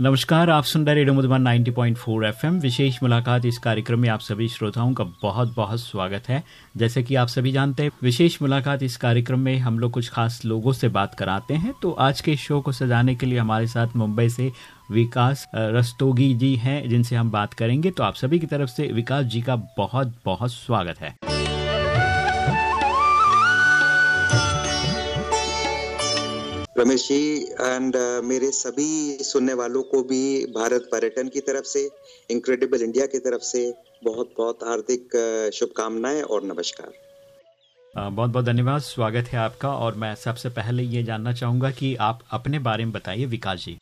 नमस्कार, आप सुन रहे रेडियो मधुबन 90.4 एफएम। विशेष मुलाकात इस कार्यक्रम में आप सभी श्रोताओं का बहुत बहुत स्वागत है। जैसे कि आप सभी जानते हैं, विशेष मुलाकात इस कार्यक्रम में हम लोग कुछ खास लोगों से बात कराते हैं। तो आज के शो को सजाने के लिए हमारे साथ मुंबई से विकास रस्तोगी जी हैं, जिनसे हम बात करेंगे। तो आप सभी की तरफ़ से विकास जी का बहुत बहुत स्वागत है। रमेश जी एंड uh, मेरे सभी सुनने वालों को भी भारत पर्यटन की तरफ़ से इनक्रेडिबल इंडिया की तरफ़ से बहुत बहुत हार्दिक uh, शुभकामनाएँ और नमस्कार। बहुत बहुत धन्यवाद। स्वागत है आपका। और मैं सबसे पहले ये जानना चाहूँगा कि आप अपने बारे में बताइए विकास जी।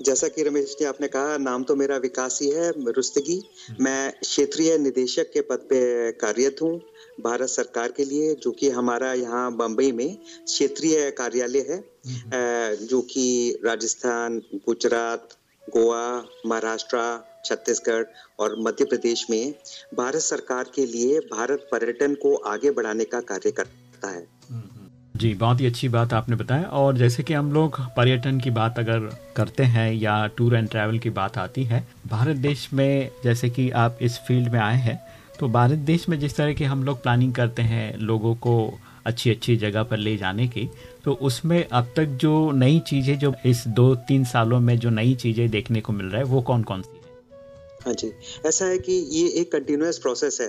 जैसा कि रमेश जी आपने कहा नाम तो मेरा विकास ही है रुस्तगी हम्म। मैं क्षेत्रीय निदेशक के पद पे कार्यरत हूँ भारत सरकार के लिए जो कि हमारा यहाँ बम्बई में क्षेत्रीय कार्यालय है हम्म। जो कि राजस्थान गुजरात गोवा महाराष्ट्र छत्तीसगढ़ और मध्य प्रदेश में भारत सरकार के लिए भारत पर्यटन को आगे बढ़ाने का कार्य करता है हम्म। जी, बहुत ही अच्छी बात आपने बताया। और जैसे कि हम लोग पर्यटन की बात अगर करते हैं या टूर एंड ट्रैवल की बात आती है, भारत देश में जैसे कि आप इस फ़ील्ड में आए हैं तो भारत देश में जिस तरह की हम लोग प्लानिंग करते हैं लोगों को अच्छी अच्छी जगह पर ले जाने की तो उसमें अब तक जो नई चीज़ें जो इस दो तीन सालों में जो नई चीज़ें देखने को मिल रहा है, वो कौन कौन सी हाँ जी। ऐसा है कि ये एक कंटिन्यूस प्रोसेस है।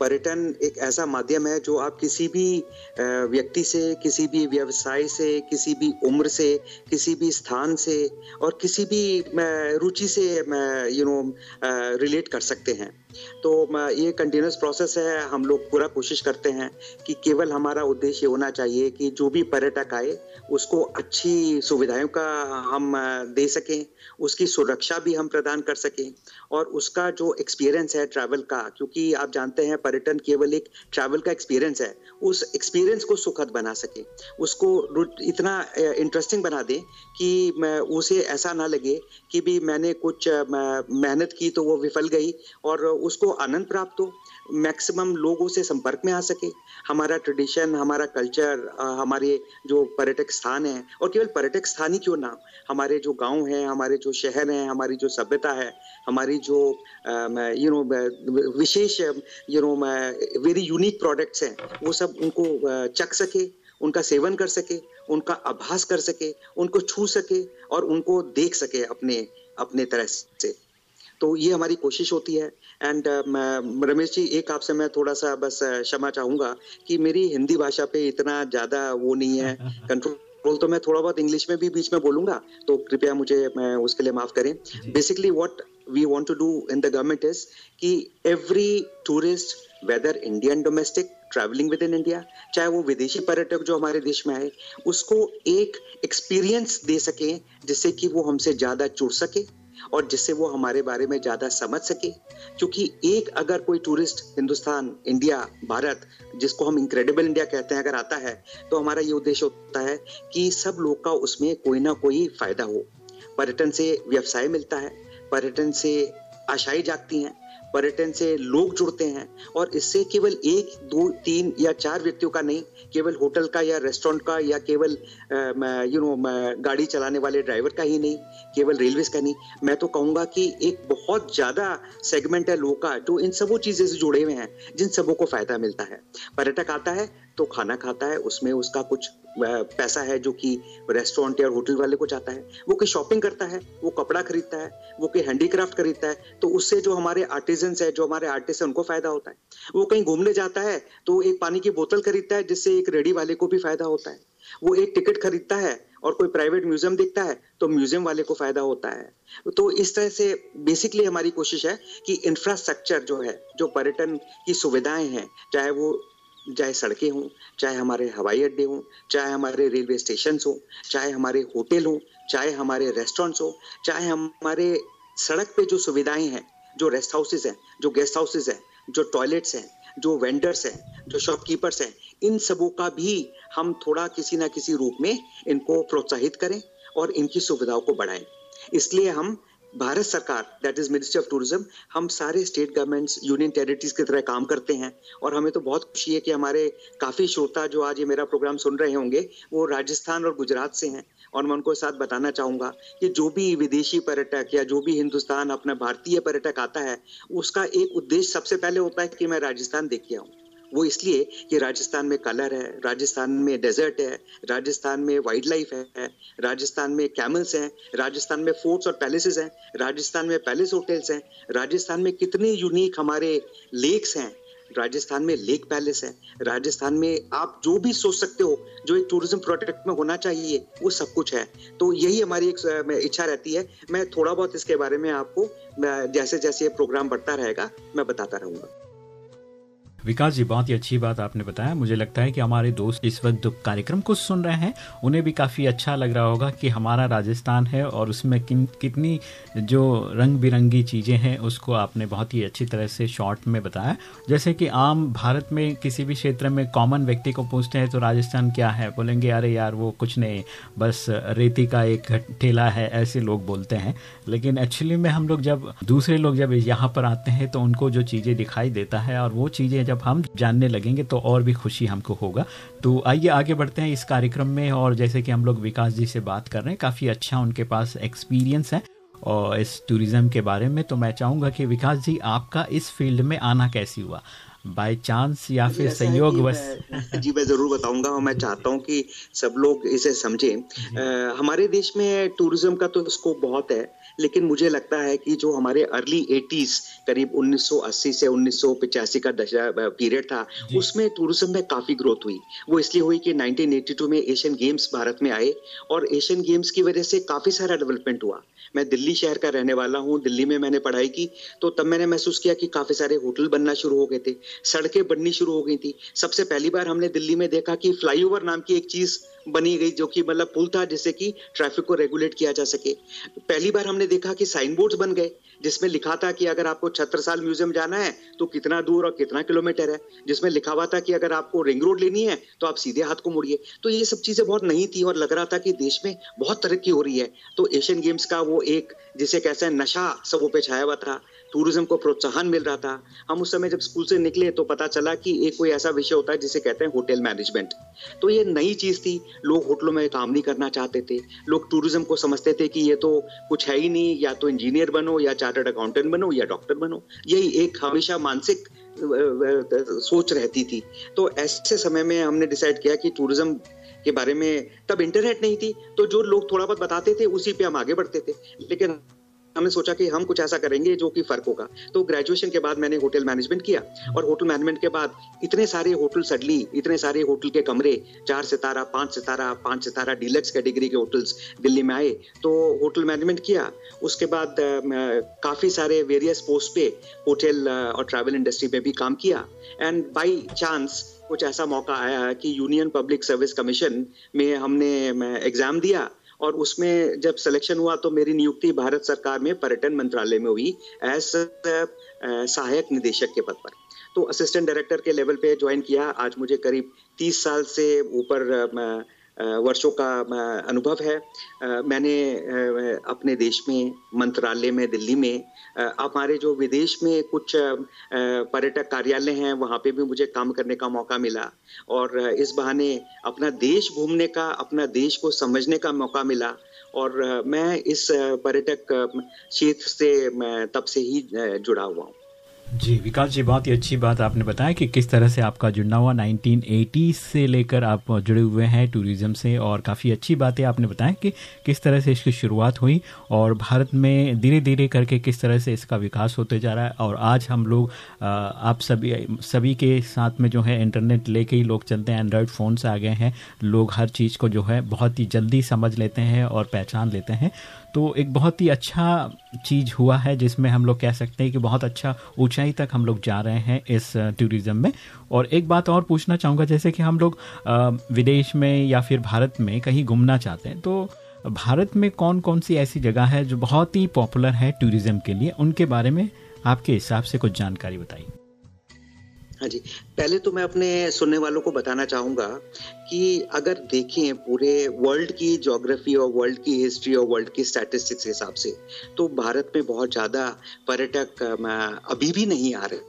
पर्यटन एक ऐसा माध्यम है जो आप किसी भी व्यक्ति से किसी भी व्यवसाय से किसी भी उम्र से किसी भी स्थान से और किसी भी रुचि से यू नो रिलेट कर सकते हैं। तो ये कंटिन्यूस प्रोसेस है, हम लोग पूरा कोशिश करते हैं कि केवल हमारा उद्देश्य होना चाहिए कि जो भी पर्यटक आए, उसको अच्छी सुविधाओं का हम दे सकें, उसकी सुरक्षा भी हम प्रदान कर सकें और उसका जो एक्सपीरियंस है ट्रैवल का, क्योंकि आप जानते हैं पर्यटन केवल एक ट्रैवल का एक्सपीरियंस है उस एक्सपीरियंस को सुखद बना सके। उसको इतना इंटरेस्टिंग बना दे कि उसे ऐसा ना लगे कि भी मैंने कुछ मेहनत की तो वो विफल गई और उसको आनंद प्राप्त हो। मैक्सिमम लोगों से संपर्क में आ सके। हमारा ट्रेडिशन हमारा कल्चर हमारे जो पर्यटक स्थान है, और केवल पर्यटक स्थान ही क्यों ना? हमारे जो गाँव हैं, हमारे जो शहर हैं, हमारी जो सभ्यता है, हमारी जो you know wishes you know very unique products हैं, वो सब उनको चख सके, उनका सेवन कर सके, उनका आभास कर सके, उनको छू सके, और उनको देख सके अपने अपने तरह से। तो ये हमारी कोशिश होती है। एंड uh, रमेश जी एक आपसे मैं थोड़ा सा बस क्षमा चाहूँगा कि मेरी हिंदी भाषा पे इतना ज़्यादा वो नहीं है कंट्रोल बोल तो मैं थोड़ा बहुत इंग्लिश में भी बीच में बोलूँगा तो कृपया मुझे मैं उसके लिए माफ़ करें। Basically what we want to do in the government is कि every tourist whether Indian domestic travelling within India चाहे वो विदेशी पर्यटक जो हमारे देश में आए उसको एक एक्सपीरियंस दे सके जिससे कि वो हमसे ज़्यादा जुड़ सके। और जिससे वो हमारे बारे में ज़्यादा समझ सके। क्योंकि एक अगर कोई टूरिस्ट हिंदुस्तान, इंडिया, भारत, जिसको हम इनक्रेडिबल इंडिया कहते हैं, अगर आता है तो हमारा ये उद्देश्य होता है कि सब लोग का उसमें कोई ना कोई फ़ायदा हो। पर्यटन से व्यवसाय मिलता है, पर्यटन से आशाएँ जागती हैं पर्यटन से लोग जुड़ते हैं और इससे केवल एक, दो, तीन या चार व्यक्तियों का नहीं, केवल होटल का या रेस्टोरेंट का या केवल यू नो गाड़ी चलाने वाले ड्राइवर का ही नहीं, केवल रेलवे का नहीं। मैं तो कहूँगा कि एक बहुत ज़्यादा सेगमेंट है लोग का, जो इन सबों चीज़ें से जुड़े हुए हैं, जिन सबों को फ़ायदा मिलता है। पर्यटक आता है तो खाना खाता है, उसमें उसका कुछ पैसा है जो कि रेस्टोरेंट या होटल वाले को जाता है, वो कोई शॉपिंग करता है, वो कपड़ा खरीदता है, वो कोई हैंडीक्राफ्ट खरीदता है तो उससे जो हमारे आर्टिजन है, जो हमारे आर्टिस्ट है, उनको फ़ायदा होता है। वो कहीं घूमने जाता है तो एक पानी की बोतल खरीदता है, जिससे एक रेडी वाले को भी फ़ायदा होता है। वो एक टिकट खरीदता है और कोई प्राइवेट म्यूज़ियम देखता है तो म्यूज़ियम वाले को फ़ायदा होता है। तो इस तरह से बेसिकली हमारी कोशिश है कि इंफ्रास्ट्रक्चर जो है, जो पर्यटन की सुविधाएँ हैं, चाहे वो चाहे सड़कें हों, चाहे हमारे हवाई अड्डे हों, चाहे हमारे रेलवे स्टेशन हों, चाहे हमारे होटल हों, चाहे हमारे रेस्टोरेंट्स हों, चाहे हमारे सड़क पे जो सुविधाएँ हैं, जो रेस्ट हाउसेज हैं, जो गेस्ट हाउसेज हैं, जो टॉयलेट्स हैं, जो वेंडर्स हैं, जो शॉपकीपर्स हैं, इन सबों का भी हम थोड़ा किसी ना किसी रूप में इनको प्रोत्साहित करें और इनकी सुविधाओं को बढ़ाएँ। इसलिए हम भारत सरकार that is ministry of tourism हम सारे स्टेट गवर्नमेंट्स यूनियन टेरिटरीज की तरह काम करते हैं और हमें तो बहुत खुशी है कि हमारे काफ़ी श्रोता जो आज ये मेरा प्रोग्राम सुन रहे होंगे, वो राजस्थान और गुजरात से हैं। और मैं उनको साथ बताना चाहूँगा कि जो भी विदेशी पर्यटक या जो भी हिंदुस्तान, अपना भारतीय पर्यटक आता है, उसका एक उद्देश्य सबसे पहले होता है कि मैं राजस्थान देख के आऊँ। वो इसलिए कि राजस्थान में कलर है, राजस्थान में डेजर्ट है, राजस्थान में वाइल्ड लाइफ है, राजस्थान में कैमल्स हैं, राजस्थान में फोर्ट्स और पैलेसेस हैं, राजस्थान में पैलेस होटल्स हैं, राजस्थान में कितने यूनिक हमारे लेक्स हैं, राजस्थान में लेक पैलेस है, राजस्थान में आप जो भी सोच सकते हो, जो एक टूरिज़्म प्रोजेक्ट में होना चाहिए, वो सब कुछ है। तो यही हमारी एक इच्छा रहती है। मैं थोड़ा बहुत इसके बारे में आपको जैसे जैसे ये प्रोग्राम बढ़ता रहेगा, मैं बताता रहूँगा। विकास जी, बहुत ही अच्छी बात आपने बताया। मुझे लगता है कि हमारे दोस्त इस वक्त जो कार्यक्रम को सुन रहे हैं, उन्हें भी काफ़ी अच्छा लग रहा होगा कि हमारा राजस्थान है और उसमें किन, कितनी जो रंग बिरंगी चीज़ें हैं, उसको आपने बहुत ही अच्छी तरह से शॉर्ट में बताया। जैसे कि आम भारत में किसी भी क्षेत्र में कॉमन व्यक्ति को पूछते हैं तो राजस्थान क्या है? बोलेंगे, अरे यार, वो कुछ नहीं, बस रेती का एक ठेला है, ऐसे लोग बोलते हैं। लेकिन एक्चुअली में हम लोग जब, दूसरे लोग जब यहाँ पर आते हैं तो उनको जो चीज़ें दिखाई देता है और वो चीज़ें जब हम जानने लगेंगे तो और भी खुशी हमको होगा। तो आइए आगे बढ़ते हैं इस कार्यक्रम में और जैसे कि हम लोग विकास जी से बात कर रहे हैं काफ़ी अच्छा उनके पास एक्सपीरियंस है और इस टूरिज़्म के बारे में। तो मैं चाहूँगा कि विकास जी आपका इस फ़ील्ड में आना कैसी हुआ? बाय चांस या फिर सहयोग बस? जी मैं ज़रूर बताऊँगा और मैं चाहता हूँ कि सब लोग इसे समझें। हमारे देश में टूरिज़्म का तो स्कोप बहुत है। लेकिन मुझे लगता है कि जो हमारे अर्ली एटीज करीब 1980 से उन्नीस का दशा पीरियड था उसमें टूरिज़्म में काफ़ी ग्रोथ हुई। वो इसलिए हुई कि 1982 में एशियन गेम्स भारत में आए और एशियन गेम्स की वजह से काफ़ी सारा डेवलपमेंट हुआ। मैं दिल्ली शहर का रहने वाला हूँ दिल्ली में मैंने पढ़ाई की तो तब मैंने महसूस किया कि काफ़ी सारे होटल बनना शुरू हो गए थे सड़कें बननी शुरू हो गई थी। सबसे पहली बार हमने दिल्ली में देखा कि फ्लाईओवर नाम की एक चीज़ बनी गई, जो कि मतलब पुल था, जिससे कि ट्रैफ़िक को रेगुलेट किया जा सके। पहली बार हमने देखा कि साइन बोर्ड बन गए, जिसमें लिखा था कि अगर आपको छत्रसाल म्यूज़ियम जाना है तो कितना दूर और कितना किलोमीटर है। जिसमें लिखा हुआ था कि अगर आपको रिंग रोड लेनी है तो आप सीधे हाथ को मुड़िए। तो ये सब चीज़ें बहुत नहीं थी और लग रहा था कि देश में बहुत तरक्की हो रही है। तो एशियन गेम्स का वो एक, जिसे कैसे नशा, सबों पे छाया हुआ था। टूरिज़्म को प्रोत्साहन मिल रहा था। हम उस समय जब स्कूल से निकले तो पता चला कि एक कोई ऐसा विषय होता है जिसे कहते हैं होटल मैनेजमेंट। तो ये नई चीज़ थी। लोग होटलों में काम नहीं करना चाहते थे। लोग टूरिज़्म को समझते थे कि ये तो कुछ है ही नहीं। या तो इंजीनियर बनो, या चार्टर्ड अकाउंटेंट बनो, या डॉक्टर बनो। यही एक हमेशा मानसिक सोच रहती थी। तो ऐसे समय में हमने डिसाइड किया कि टूरिज़्म के बारे में तब इंटरनेट नहीं थी। तो जो लोग थोड़ा बहुत बताते थे, उसी पे हम आगे बढ़ते थे। लेकिन हमने सोचा कि हम कुछ ऐसा करेंगे जो कि फ़र्क होगा। तो ग्रेजुएशन के बाद मैंने होटल मैनेजमेंट किया और होटल मैनेजमेंट के बाद इतने सारे होटल सडली इतने सारे होटल के कमरे, चार सितारा, पाँच सितारा पाँच सितारा डीलक्स कैटेगरी के होटल्स दिल्ली में आए। तो होटल मैनेजमेंट किया। उसके बाद काफ़ी सारे वेरियस पोस्ट पे होटल और ट्रैवल इंडस्ट्री में भी काम किया। एंड बाई चांस कुछ ऐसा मौका आया कि यूनियन पब्लिक सर्विस कमीशन में हमने एग्ज़ाम दिया। और उसमें जब सिलेक्शन हुआ तो मेरी नियुक्ति भारत सरकार में पर्यटन मंत्रालय में हुई एज सहायक निदेशक के पद पर। तो असिस्टेंट डायरेक्टर के लेवल पे ज्वाइन किया। आज मुझे करीब तीस साल से ऊपर वर्षों का अनुभव है। मैंने अपने देश में, मंत्रालय में, दिल्ली में हमारे जो विदेश में कुछ पर्यटक कार्यालय हैं, वहाँ पे भी मुझे काम करने का मौका मिला। और इस बहाने अपना देश घूमने का, अपना देश को समझने का मौका मिला। और मैं इस पर्यटक क्षेत्र से तब से ही जुड़ा हुआ हूँ। जी, विकास जी, बहुत ही अच्छी बात आपने बताया कि किस तरह से आपका जुड़ना हुआ। 1980 से लेकर आप जुड़े हुए हैं टूरिज़्म से और काफ़ी अच्छी बातें आपने बताया कि किस तरह से इसकी शुरुआत हुई और भारत में धीरे धीरे करके किस तरह से इसका विकास होते जा रहा है और आज हम लोग आप सभी सभी के साथ में जो है इंटरनेट लेके ही लोग चलते हैं, एंड्रॉयड फ़ोन से आ गए हैं, लोग हर चीज़ को जो है बहुत ही जल्दी समझ लेते हैं और पहचान लेते हैं। तो एक बहुत ही अच्छा चीज़ हुआ है, जिसमें हम लोग कह सकते हैं कि बहुत अच्छा ऊंचाई तक हम लोग जा रहे हैं इस टूरिज़्म में। और एक बात और पूछना चाहूँगा, जैसे कि हम लोग विदेश में या फिर भारत में कहीं घूमना चाहते हैं तो भारत में कौन कौन सी ऐसी जगह है जो बहुत ही पॉपुलर है टूरिज़्म के लिए? उनके बारे में आपके हिसाब से कुछ जानकारी बताइए। हाँ जी। पहले तो मैं अपने सुनने वालों को बताना चाहूँगा कि अगर देखें पूरे वर्ल्ड की ज्योग्राफी और वर्ल्ड की हिस्ट्री और वर्ल्ड की स्टैटिस्टिक्स के हिसाब से तो भारत में बहुत ज़्यादा पर्यटक अभी भी नहीं आ रहे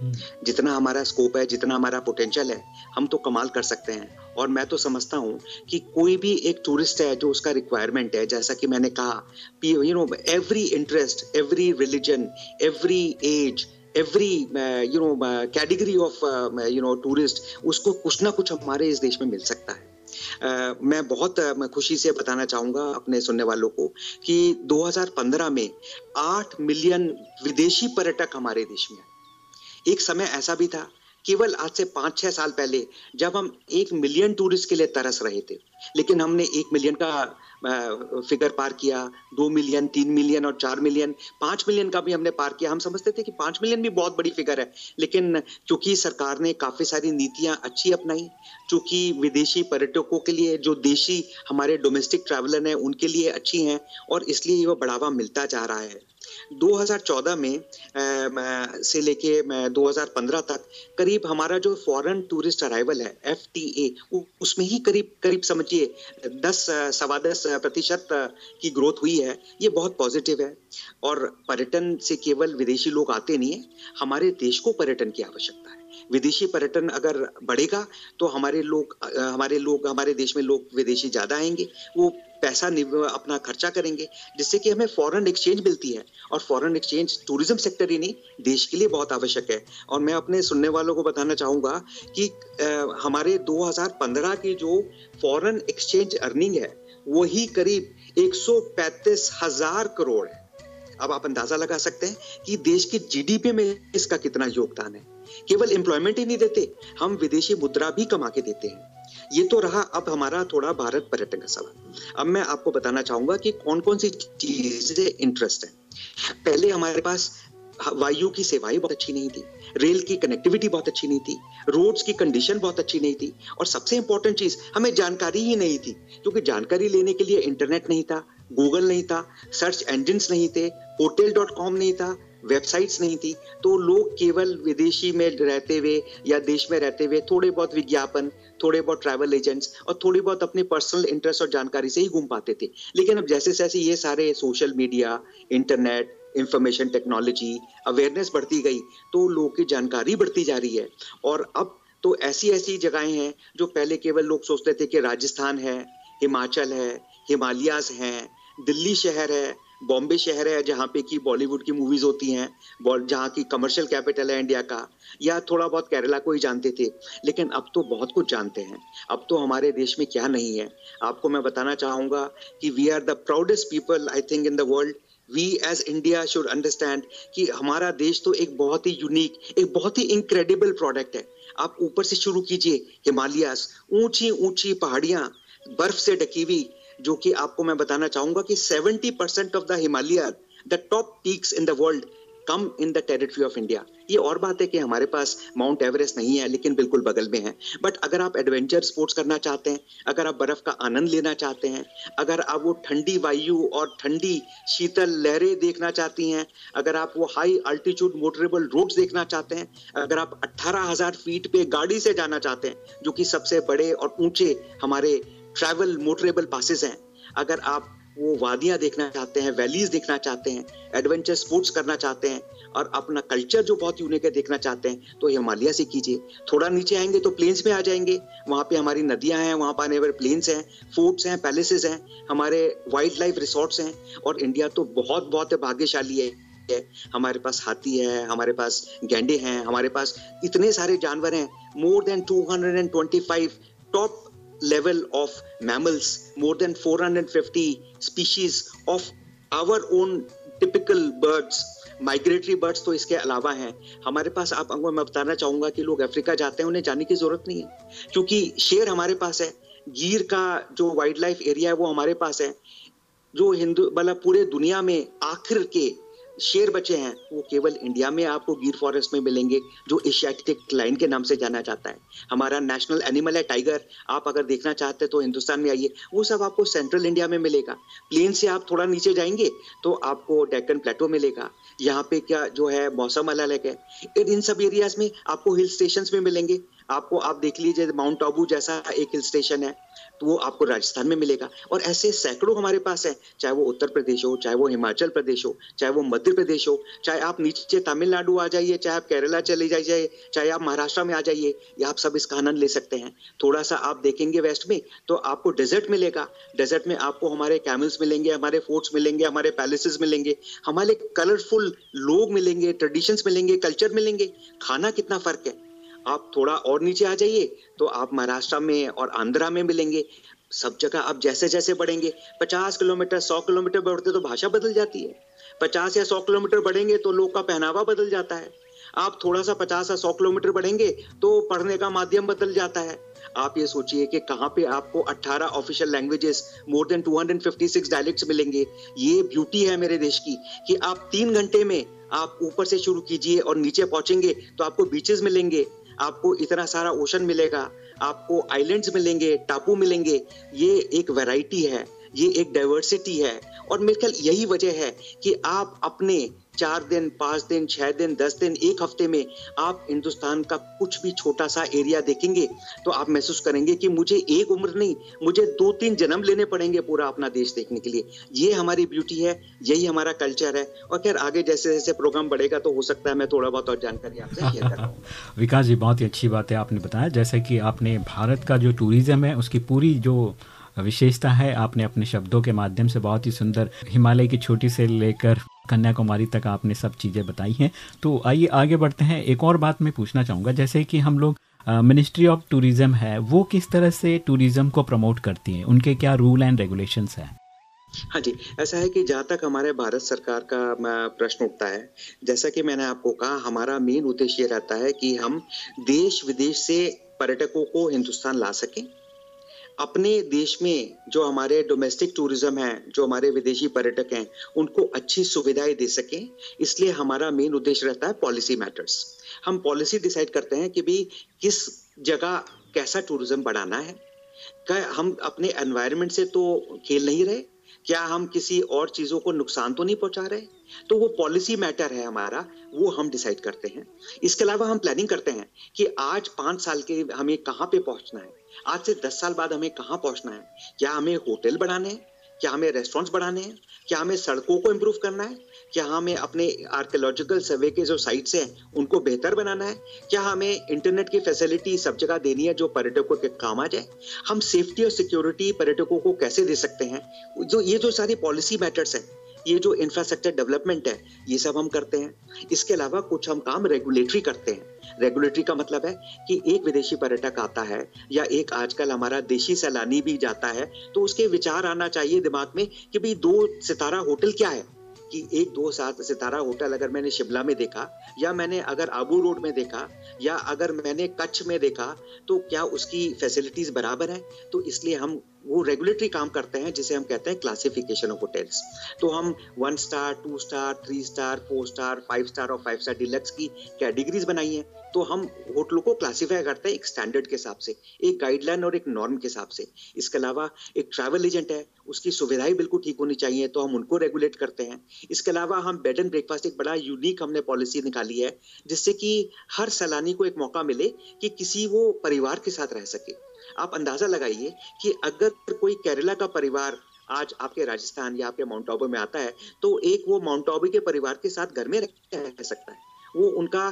हम्म। जितना हमारा स्कोप है जितना हमारा पोटेंशियल है हम तो कमाल कर सकते हैं। और मैं तो समझता हूँ कि कोई भी एक टूरिस्ट है जो उसका रिक्वायरमेंट है जैसा कि मैंने कहा you know every interest every religion every age every you know category of you know tourist उसको कुछ ना कुछ हमारे इस देश में मिल सकता है। Uh, मैं बहुत uh, खुशी से बताना चाहूँगा अपने सुनने वालों को कि 2015 में 8 मिलियन विदेशी पर्यटक हमारे देश में एक समय ऐसा भी था केवल आज से पाँच छह साल पहले जब हम एक मिलियन टूरिस्ट के लिए तरस रहे थे लेकिन हमने एक मिलियन का फिगर पार किया, दो मिलियन तीन मिलियन और चार मिलियन पाँच मिलियन का भी हमने पार किया। हम समझते थे कि पाँच मिलियन भी बहुत बड़ी फिगर है। लेकिन चूँकि सरकार ने काफ़ी सारी नीतियाँ अच्छी अपनाई, चूँकि विदेशी पर्यटकों के लिए जो देशी हमारे डोमेस्टिक ट्रैवलर हैं, उनके लिए अच्छी हैं और इसलिए वह बढ़ावा मिलता जा रहा है। 2014 में से लेके 2015 तक करीब हमारा जो फॉरेन टूरिस्ट अराइवल है एफटीए उसमें ही करीब करीब समझिए, दस सवा दस प्रतिशत की ग्रोथ हुई है। ये बहुत पॉजिटिव है। और पर्यटन से केवल विदेशी लोग आते नहीं है। हमारे देश को पर्यटन की आवश्यकता विदेशी पर्यटन अगर बढ़ेगा तो हमारे लोग हमारे लोग हमारे देश में लोग विदेशी ज़्यादा आएँगे। वो पैसा अपना खर्चा करेंगे जिससे कि हमें फॉरेन एक्सचेंज मिलती है। और फॉरेन एक्सचेंज टूरिज़्म सेक्टर ही नहीं देश के लिए बहुत आवश्यक है। और मैं अपने सुनने वालों को बताना चाहूँगा कि आ, हमारे 2015 की जो फॉरेन एक्सचेंज अर्निंग है वही करीब एक हज़ार करोड़ है। अब आप अंदाज़ा लगा सकते हैं कि देश की जीडीपी में इसका कितना योगदान है। केवल एम्प्लॉयमेंट ही नहीं देते, हम विदेशी मुद्रा भी कमा के देते हैं। ये तो रहा अब हमारा थोड़ा भारत पर्यटन का सवाल। अब मैं आपको बताना चाहूँगा कि कौन कौन सी चीज़ें इंटरेस्ट है। पहले हमारे पास वायु की सेवाएँ बहुत अच्छी नहीं थी रेल की कनेक्टिविटी बहुत अच्छी नहीं थी रोड्स की कंडीशन बहुत अच्छी नहीं थी, और सबसे इंपॉर्टेंट चीज़, हमें जानकारी ही नहीं थी, क्योंकि जानकारी लेने के लिए इंटरनेट नहीं था गूगल नहीं था सर्च इंजिन नहीं थे होटल डॉट कॉम नहीं था वेबसाइट्स नहीं थी तो लोग केवल विदेशी में रहते हुए या देश में रहते हुए थोड़े बहुत विज्ञापन, थोड़े बहुत ट्रैवल एजेंट्स और थोड़ी बहुत अपने पर्सनल इंटरेस्ट और जानकारी से ही घूम पाते थे। लेकिन अब जैसे जैसे ये सारे social media internet information technology awareness बढ़ती गई तो लोगों की जानकारी बढ़ती जा रही है। और अब तो ऐसी ऐसी जगहें हैं जो पहले केवल लोग सोचते थे कि राजस्थान है, हिमाचल है हिमालयाज हैं दिल्ली शहर है, बॉम्बे शहर है, जहाँ पे की बॉलीवुड की मूवीज़ होती हैं जहाँ की कमर्शियल कैपिटल है इंडिया का, या थोड़ा बहुत केरला को ही जानते थे। लेकिन अब तो बहुत कुछ जानते हैं। अब तो हमारे देश में क्या नहीं है। आपको मैं बताना चाहूँगा कि we are the proudest people I think in the world we as India should understand कि हमारा देश तो एक बहुत ही यूनिक एक बहुत ही इनक्रेडिबल प्रोडक्ट है। आप ऊपर से शुरू कीजिए हिमालयास ऊँची ऊँची पहाड़ियाँ, बर्फ़ से ढकी हुई जो कि आपको मैं बताना चाहूँगा कि 70 percent of the Himalaya the top peaks in the world come in the territory of India ये और बात है कि हमारे पास माउंट एवरेस्ट नहीं है लेकिन बिल्कुल बगल में है। बट अगर आप एडवेंचर स्पोर्ट्स करना चाहते हैं अगर आप बर्फ़ का आनंद लेना चाहते हैं अगर आप वो ठंडी वायु और ठंडी शीतल लहरें देखना चाहती हैं अगर आप वो हाई अल्टीट्यूड मोटरेबल रोड्स देखना चाहते हैं अगर आप 18,000 फीट पे गाड़ी से जाना चाहते हैं जो कि सबसे बड़े और ऊँचे हमारे ट्रैवल मोटरेबल पासिस हैं। अगर आप वो वादियाँ देखना चाहते हैं वैलीज देखना चाहते हैं एडवेंचर स्पोर्ट्स करना चाहते हैं और अपना कल्चर जो बहुत यूनिक है देखना चाहते हैं तो हिमालय से कीजिए। थोड़ा नीचे आएँगे तो प्लेन्स में आ जाएँगे। वहाँ पे हमारी नदियाँ हैं, वहाँ पर आने वाले प्लेन्स हैं फोर्ट्स हैं पैलेसेस हैं, हमारे वाइल्ड लाइफ रिसोर्ट्स हैं और इंडिया तो बहुत बहुत भाग्यशाली है। है हमारे पास हाथी है, हमारे पास गेंडे हैं, हमारे पास इतने सारे जानवर हैं। More than 225 top level of mammals, more than 450 species of our own typical birds. Migratory birds तो इसके अलावा हैं हमारे पास आप मैं बताना चाहूँगा कि लोग अफ्रीका जाते हैं उन्हें जाने की ज़रूरत नहीं है क्योंकि शेर हमारे पास है गिर का जो वाइल्ड लाइफ एरिया है वो हमारे पास है जो हिंदू मतलब पूरे दुनिया में आखिर के शेर बचे हैं, वो केवल इंडिया में आपको गिर फॉरेस्ट में मिलेंगे, जो एशियाटिक लाइन के नाम से जाना जाता है। हमारा नेशनल एनिमल है टाइगर आप अगर देखना चाहते हैं तो हिंदुस्तान में आइए, वो सब आपको सेंट्रल इंडिया में मिलेगा। प्लेन से आप थोड़ा नीचे जाएँगे तो आपको डेक्कन प्लेटो मिलेगा। यहाँ पे क्या जो है मौसम अलग है, इन सब एरियाज़ में आपको हिल स्टेशन में मिलेंगे। आपको, आप देख लीजिए, माउंट आबू जैसा एक हिल स्टेशन है तो वो आपको राजस्थान में मिलेगा। और ऐसे सैकड़ों हमारे पास है, चाहे वो उत्तर प्रदेश हो, चाहे वो हिमाचल प्रदेश हो, चाहे वो मध्य प्रदेश हो, चाहे आप नीचे तमिलनाडु आ जाइए, चाहे आप केरला चले जाइए, चाहे आप महाराष्ट्र में आ जाइए, या आप सब इसका आनंद ले सकते हैं। थोड़ा सा आप देखेंगे वेस्ट में तो आपको डेजर्ट मिलेगा। डेजर्ट में आपको हमारे कैमल्स मिलेंगे, हमारे फोर्ट्स मिलेंगे, हमारे पैलेसेस मिलेंगे, हमारे कलरफुल लोग मिलेंगे, ट्रेडिशंस मिलेंगे, कल्चर मिलेंगे। खाना कितना फ़र्क है? आप थोड़ा और नीचे आ जाइए तो आप महाराष्ट्र में और आंध्रा में मिलेंगे। सब जगह आप जैसे जैसे बढ़ेंगे, पचास किलोमीटर, सौ किलोमीटर बढ़ते तो भाषा बदल जाती है। पचास या सौ किलोमीटर बढ़ेंगे तो लोग का पहनावा बदल जाता है। आप थोड़ा सा पचास या सौ किलोमीटर बढ़ेंगे तो पढ़ने का माध्यम बदल जाता है। आप ये सोचिए कि कहाँ पे आपको 18 official languages more than 256 dialects मिलेंगे। ये ब्यूटी है मेरे देश की कि आप तीन घंटे में आप ऊपर से शुरू कीजिए और नीचे पहुँचेंगे तो आपको बीचेस मिलेंगे। आपको इतना सारा ओशन मिलेगा, आपको आइलैंड्स मिलेंगे, टापू मिलेंगे, ये एक वैरायटी है, ये एक डाइवर्सिटी है। और मेरे ख्याल यही वजह है कि आप अपने चार दिन, पाँच दिन, छह दिन, दस दिन, एक हफ़्ते में आप हिंदुस्तान का कुछ भी छोटा सा एरिया देखेंगे तो आप महसूस करेंगे कि मुझे एक उम्र नहीं, मुझे दो तीन जन्म लेने पड़ेंगे पूरा अपना देश देखने के लिए। ये हमारी ब्यूटी है, यही हमारा कल्चर है। और खैर, आगे जैसे जैसे प्रोग्राम बढ़ेगा तो हो सकता है मैं थोड़ा बहुत और जानकारी आपसे विकास जी, बहुत ही अच्छी बात है, आपने बताया। जैसे कि आपने भारत का जो टूरिज़्म है, उसकी पूरी जो विशेषता है, आपने अपने शब्दों के माध्यम से बहुत ही सुंदर हिमालय की छोटी से लेकर कन्याकुमारी तक आपने सब चीज़ें बताई हैं। तो आइए आगे बढ़ते हैं। एक और बात मैं पूछना चाहूँगा, जैसे कि हम लोग मिनिस्ट्री ऑफ़ टूरिज़्म है, वो किस तरह से टूरिज़्म को प्रमोट करती है? उनके क्या रूल एंड रेगुलेशंस हैं? हाँ जी, ऐसा है कि जहाँ तक हमारे भारत सरकार का प्रश्न उठता है, जैसा कि मैंने आपको कहा, हमारा मेन उद्देश्य ये रहता है कि हम देश विदेश से पर्यटकों को हिंदुस्तान ला सकें। अपने देश में जो हमारे डोमेस्टिक टूरिज़्म है, जो हमारे विदेशी पर्यटक हैं, उनको अच्छी सुविधाएँ दे सकें, इसलिए हमारा मेन उद्देश्य रहता है पॉलिसी मैटर्स हम पॉलिसी डिसाइड करते हैं कि भाई किस जगह कैसा टूरिज़्म बढ़ाना है। हम अपने एनवायरमेंट से तो खेल नहीं रहे क्या हम किसी और चीज़ों को नुकसान तो नहीं पहुँचा रहे? तो वो पॉलिसी मैटर है हमारा, वो हम डिसाइड करते हैं। इसके अलावा हम प्लानिंग करते हैं कि आज पाँच साल के हमें कहाँ पे पहुँचना है? आज से दस साल बाद हमें कहाँ पहुँचना है? क्या हमें होटल बढ़ाने हैं? क्या हमें रेस्टोरेंट्स बढ़ाने हैं? क्या हमें सड़कों को इम्प्रूव करना है? क्या हमें अपने आर्कियोलॉजिकल सर्वे के जो साइट्स हैं, उनको बेहतर बनाना है? क्या हमें इंटरनेट की फैसिलिटी सब जगह देनी है जो पर्यटकों के काम आ जाए? हम सेफ्टी और सिक्योरिटी पर्यटकों को कैसे दे सकते हैं? जो, ये जो सारी पॉलिसी मैटर्स है, ये जो इंफ्रास्ट्रक्चर डेवलपमेंट है, ये सब हम करते हैं। इसके अलावा कुछ हम काम रेगुलेटरी करते हैं। रेगुलेटरी का मतलब है कि एक विदेशी पर्यटक आता है या एक आजकल हमारा देशी सैलानी भी जाता है तो उसके विचार आना चाहिए दिमाग में कि भाई दो सितारा होटल क्या है? कि एक, दो सात सितारा होटल अगर मैंने शिमला में देखा, या मैंने अगर आबू रोड में देखा, या अगर मैंने कच्छ में देखा तो क्या उसकी फैसिलिटीज़ बराबर है? तो इसलिए हम वो रेगुलेटरी काम करते हैं, जिसे हम कहते हैं क्लासिफिकेशन ऑफ़ होटल्स तो हम one star two star three star four star five star और फाइव स्टार डिलक्स की कैटेगरीज बनाई हैं। तो हम होटलों को क्लासीफाई करते हैं एक स्टैंडर्ड के हिसाब से, एक गाइडलाइन और एक नॉर्म के हिसाब से। इसके अलावा एक ट्रैवल एजेंट है, उसकी सुविधाएँ बिल्कुल ठीक होनी चाहिए तो हम उनको रेगुलेट करते हैं। इसके अलावा हम बेड एंड ब्रेकफास्ट एक बड़ा यूनिक हमने पॉलिसी निकाली है, जिससे कि हर सैलानी को एक मौका मिले कि किसी वो परिवार के साथ रह सके। आप अंदाज़ा लगाइए कि अगर कोई केरला का परिवार आज आपके राजस्थान या आपके माउंट आबू में आता है तो एक वो माउंट आबू के परिवार के साथ घर में रह सकता है। वो उनका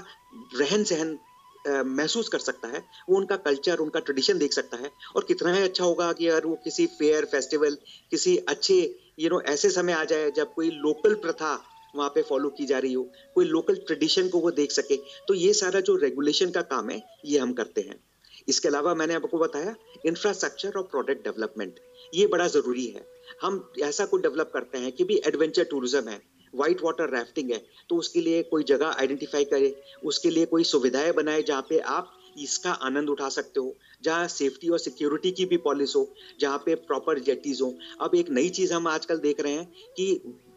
रहन सहन महसूस कर सकता है। वो उनका कल्चर उनका ट्रेडिशन देख सकता है। और कितना ही अच्छा होगा कि अगर वो किसी फेयर फेस्टिवल किसी अच्छे यू नो ऐसे समय आ जाए जब कोई लोकल प्रथा वहाँ पे फॉलो की जा रही हो, कोई लोकल ट्रेडिशन को वो देख सके। तो ये सारा जो रेगुलेशन का काम है, ये हम करते हैं। इसके अलावा मैंने आपको बताया इंफ्रास्ट्रक्चर और प्रोडक्ट डेवलपमेंट ये बड़ा ज़रूरी है। हम ऐसा कुछ डेवलप करते हैं कि भी एडवेंचर टूरिज़्म है व्हाइट वाटर राफ्टिंग है तो उसके लिए कोई जगह आइडेंटिफाई करे, उसके लिए कोई सुविधाएँ बनाए जहाँ पे आप इसका आनंद उठा सकते हो, जहाँ सेफ्टी और सिक्योरिटी की भी पॉलिसी हो, जहाँ पे प्रॉपर जेटीज हो। अब एक नई चीज़ हम आजकल देख रहे हैं कि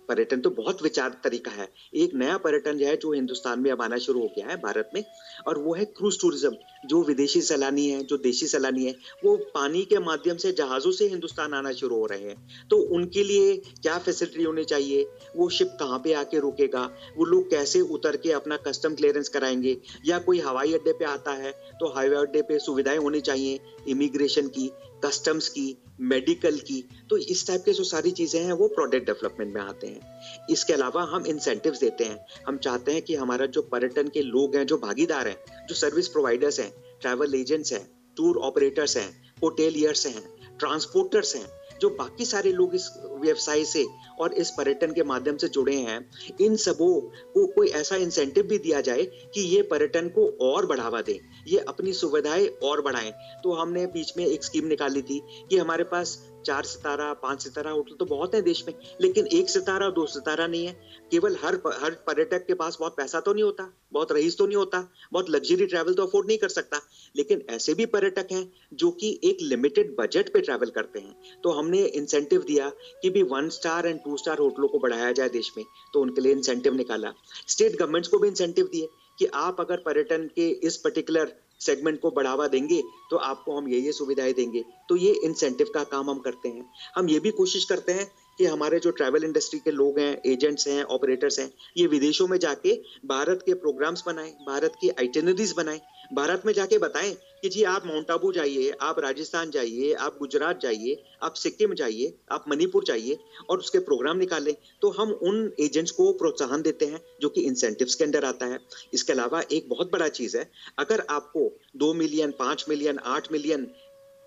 पर्यटन तो बहुत विचार तरीका है। एक नया पर्यटन जो है, जो हिंदुस्तान में अब आना शुरू हो गया है, भारत में, और वो है क्रूज टूरिज़्म जो विदेशी सैलानी है, जो देशी सैलानी है, वो पानी के माध्यम से, जहाजों से हिंदुस्तान आना शुरू हो रहे हैं। तो उनके लिए क्या फैसिलिटी होनी चाहिए? वो शिप कहाँ पे आके रुकेगा? वो लोग कैसे उतर के अपना कस्टम क्लियरेंस कराएँगे? या कोई हवाई अड्डे पे आता है तो हवाई अड्डे पे सुविधाएँ होनी चाहिए इमिग्रेशन की कस्टम्स की मेडिकल की तो इस टाइप के जो सारी चीज़ें हैं, वो प्रोडक्ट डेवलपमेंट में आते हैं। इसके अलावा हम इंसेंटिव देते हैं। हम चाहते हैं कि हमारा जो पर्यटन के लोग हैं, जो भागीदार हैं, जो सर्विस प्रोवाइडर्स हैं ट्रैवल एजेंट्स हैं टूर ऑपरेटर्स हैं होटेलियर्स हैं ट्रांसपोर्टर्स हैं जो बाकी सारे लोग इस व्यवसाय से और इस पर्यटन के माध्यम से जुड़े हैं, इन सबों को कोई ऐसा इंसेंटिव भी दिया जाए कि ये पर्यटन को और बढ़ावा दें, ये अपनी सुविधाएँ और बढ़ाएँ। तो हमने बीच में एक स्कीम निकाली थी कि हमारे पास चार सितारा, पाँच सितारा, होटल तो बहुत है देश में, लेकिन एक सितारा, दो सितारा नहीं है। केवल हर हर पर्यटक के पास बहुत पैसा तो नहीं होता, बहुत रईस तो नहीं होता, बहुत लग्जरी ट्रैवल तो अफोर्ड नहीं कर सकता। लेकिन ऐसे भी पर्यटक हैं जो कि एक लिमिटेड बजट पे ट्रैवल करते हैं। तो हमने इंसेंटिव दिया कि भी one star and two star होटलों को बढ़ाया जाए देश में तो उनके लिए इंसेंटिव निकाला। स्टेट गवर्नमेंट्स को भी इंसेंटिव दिए कि आप अगर पर्यटन के इस पर्टिकुलर सेगमेंट को बढ़ावा देंगे तो आपको हम ये ये सुविधाएँ देंगे। तो ये इंसेंटिव का काम हम करते हैं। हम ये भी कोशिश करते हैं कि हमारे जो ट्रैवल इंडस्ट्री के लोग हैं एजेंट्स हैं ऑपरेटर्स हैं, ये विदेशों में जाके भारत के प्रोग्राम्स बनाएँ, भारत की आइटेनरीज बनाएँ, भारत में जाके बताएँ कि जी, आप माउंट आबू जाइए, आप राजस्थान जाइए, आप गुजरात जाइए, आप सिक्किम जाइए, आप मणिपुर जाइए और उसके प्रोग्राम निकालें तो हम उन एजेंट्स को प्रोत्साहन देते हैं जो कि इंसेंटिव्स के अंदर आता है। इसके अलावा एक बहुत बड़ा चीज़ है, अगर आपको दो मिलियन पाँच मिलियन आठ मिलियन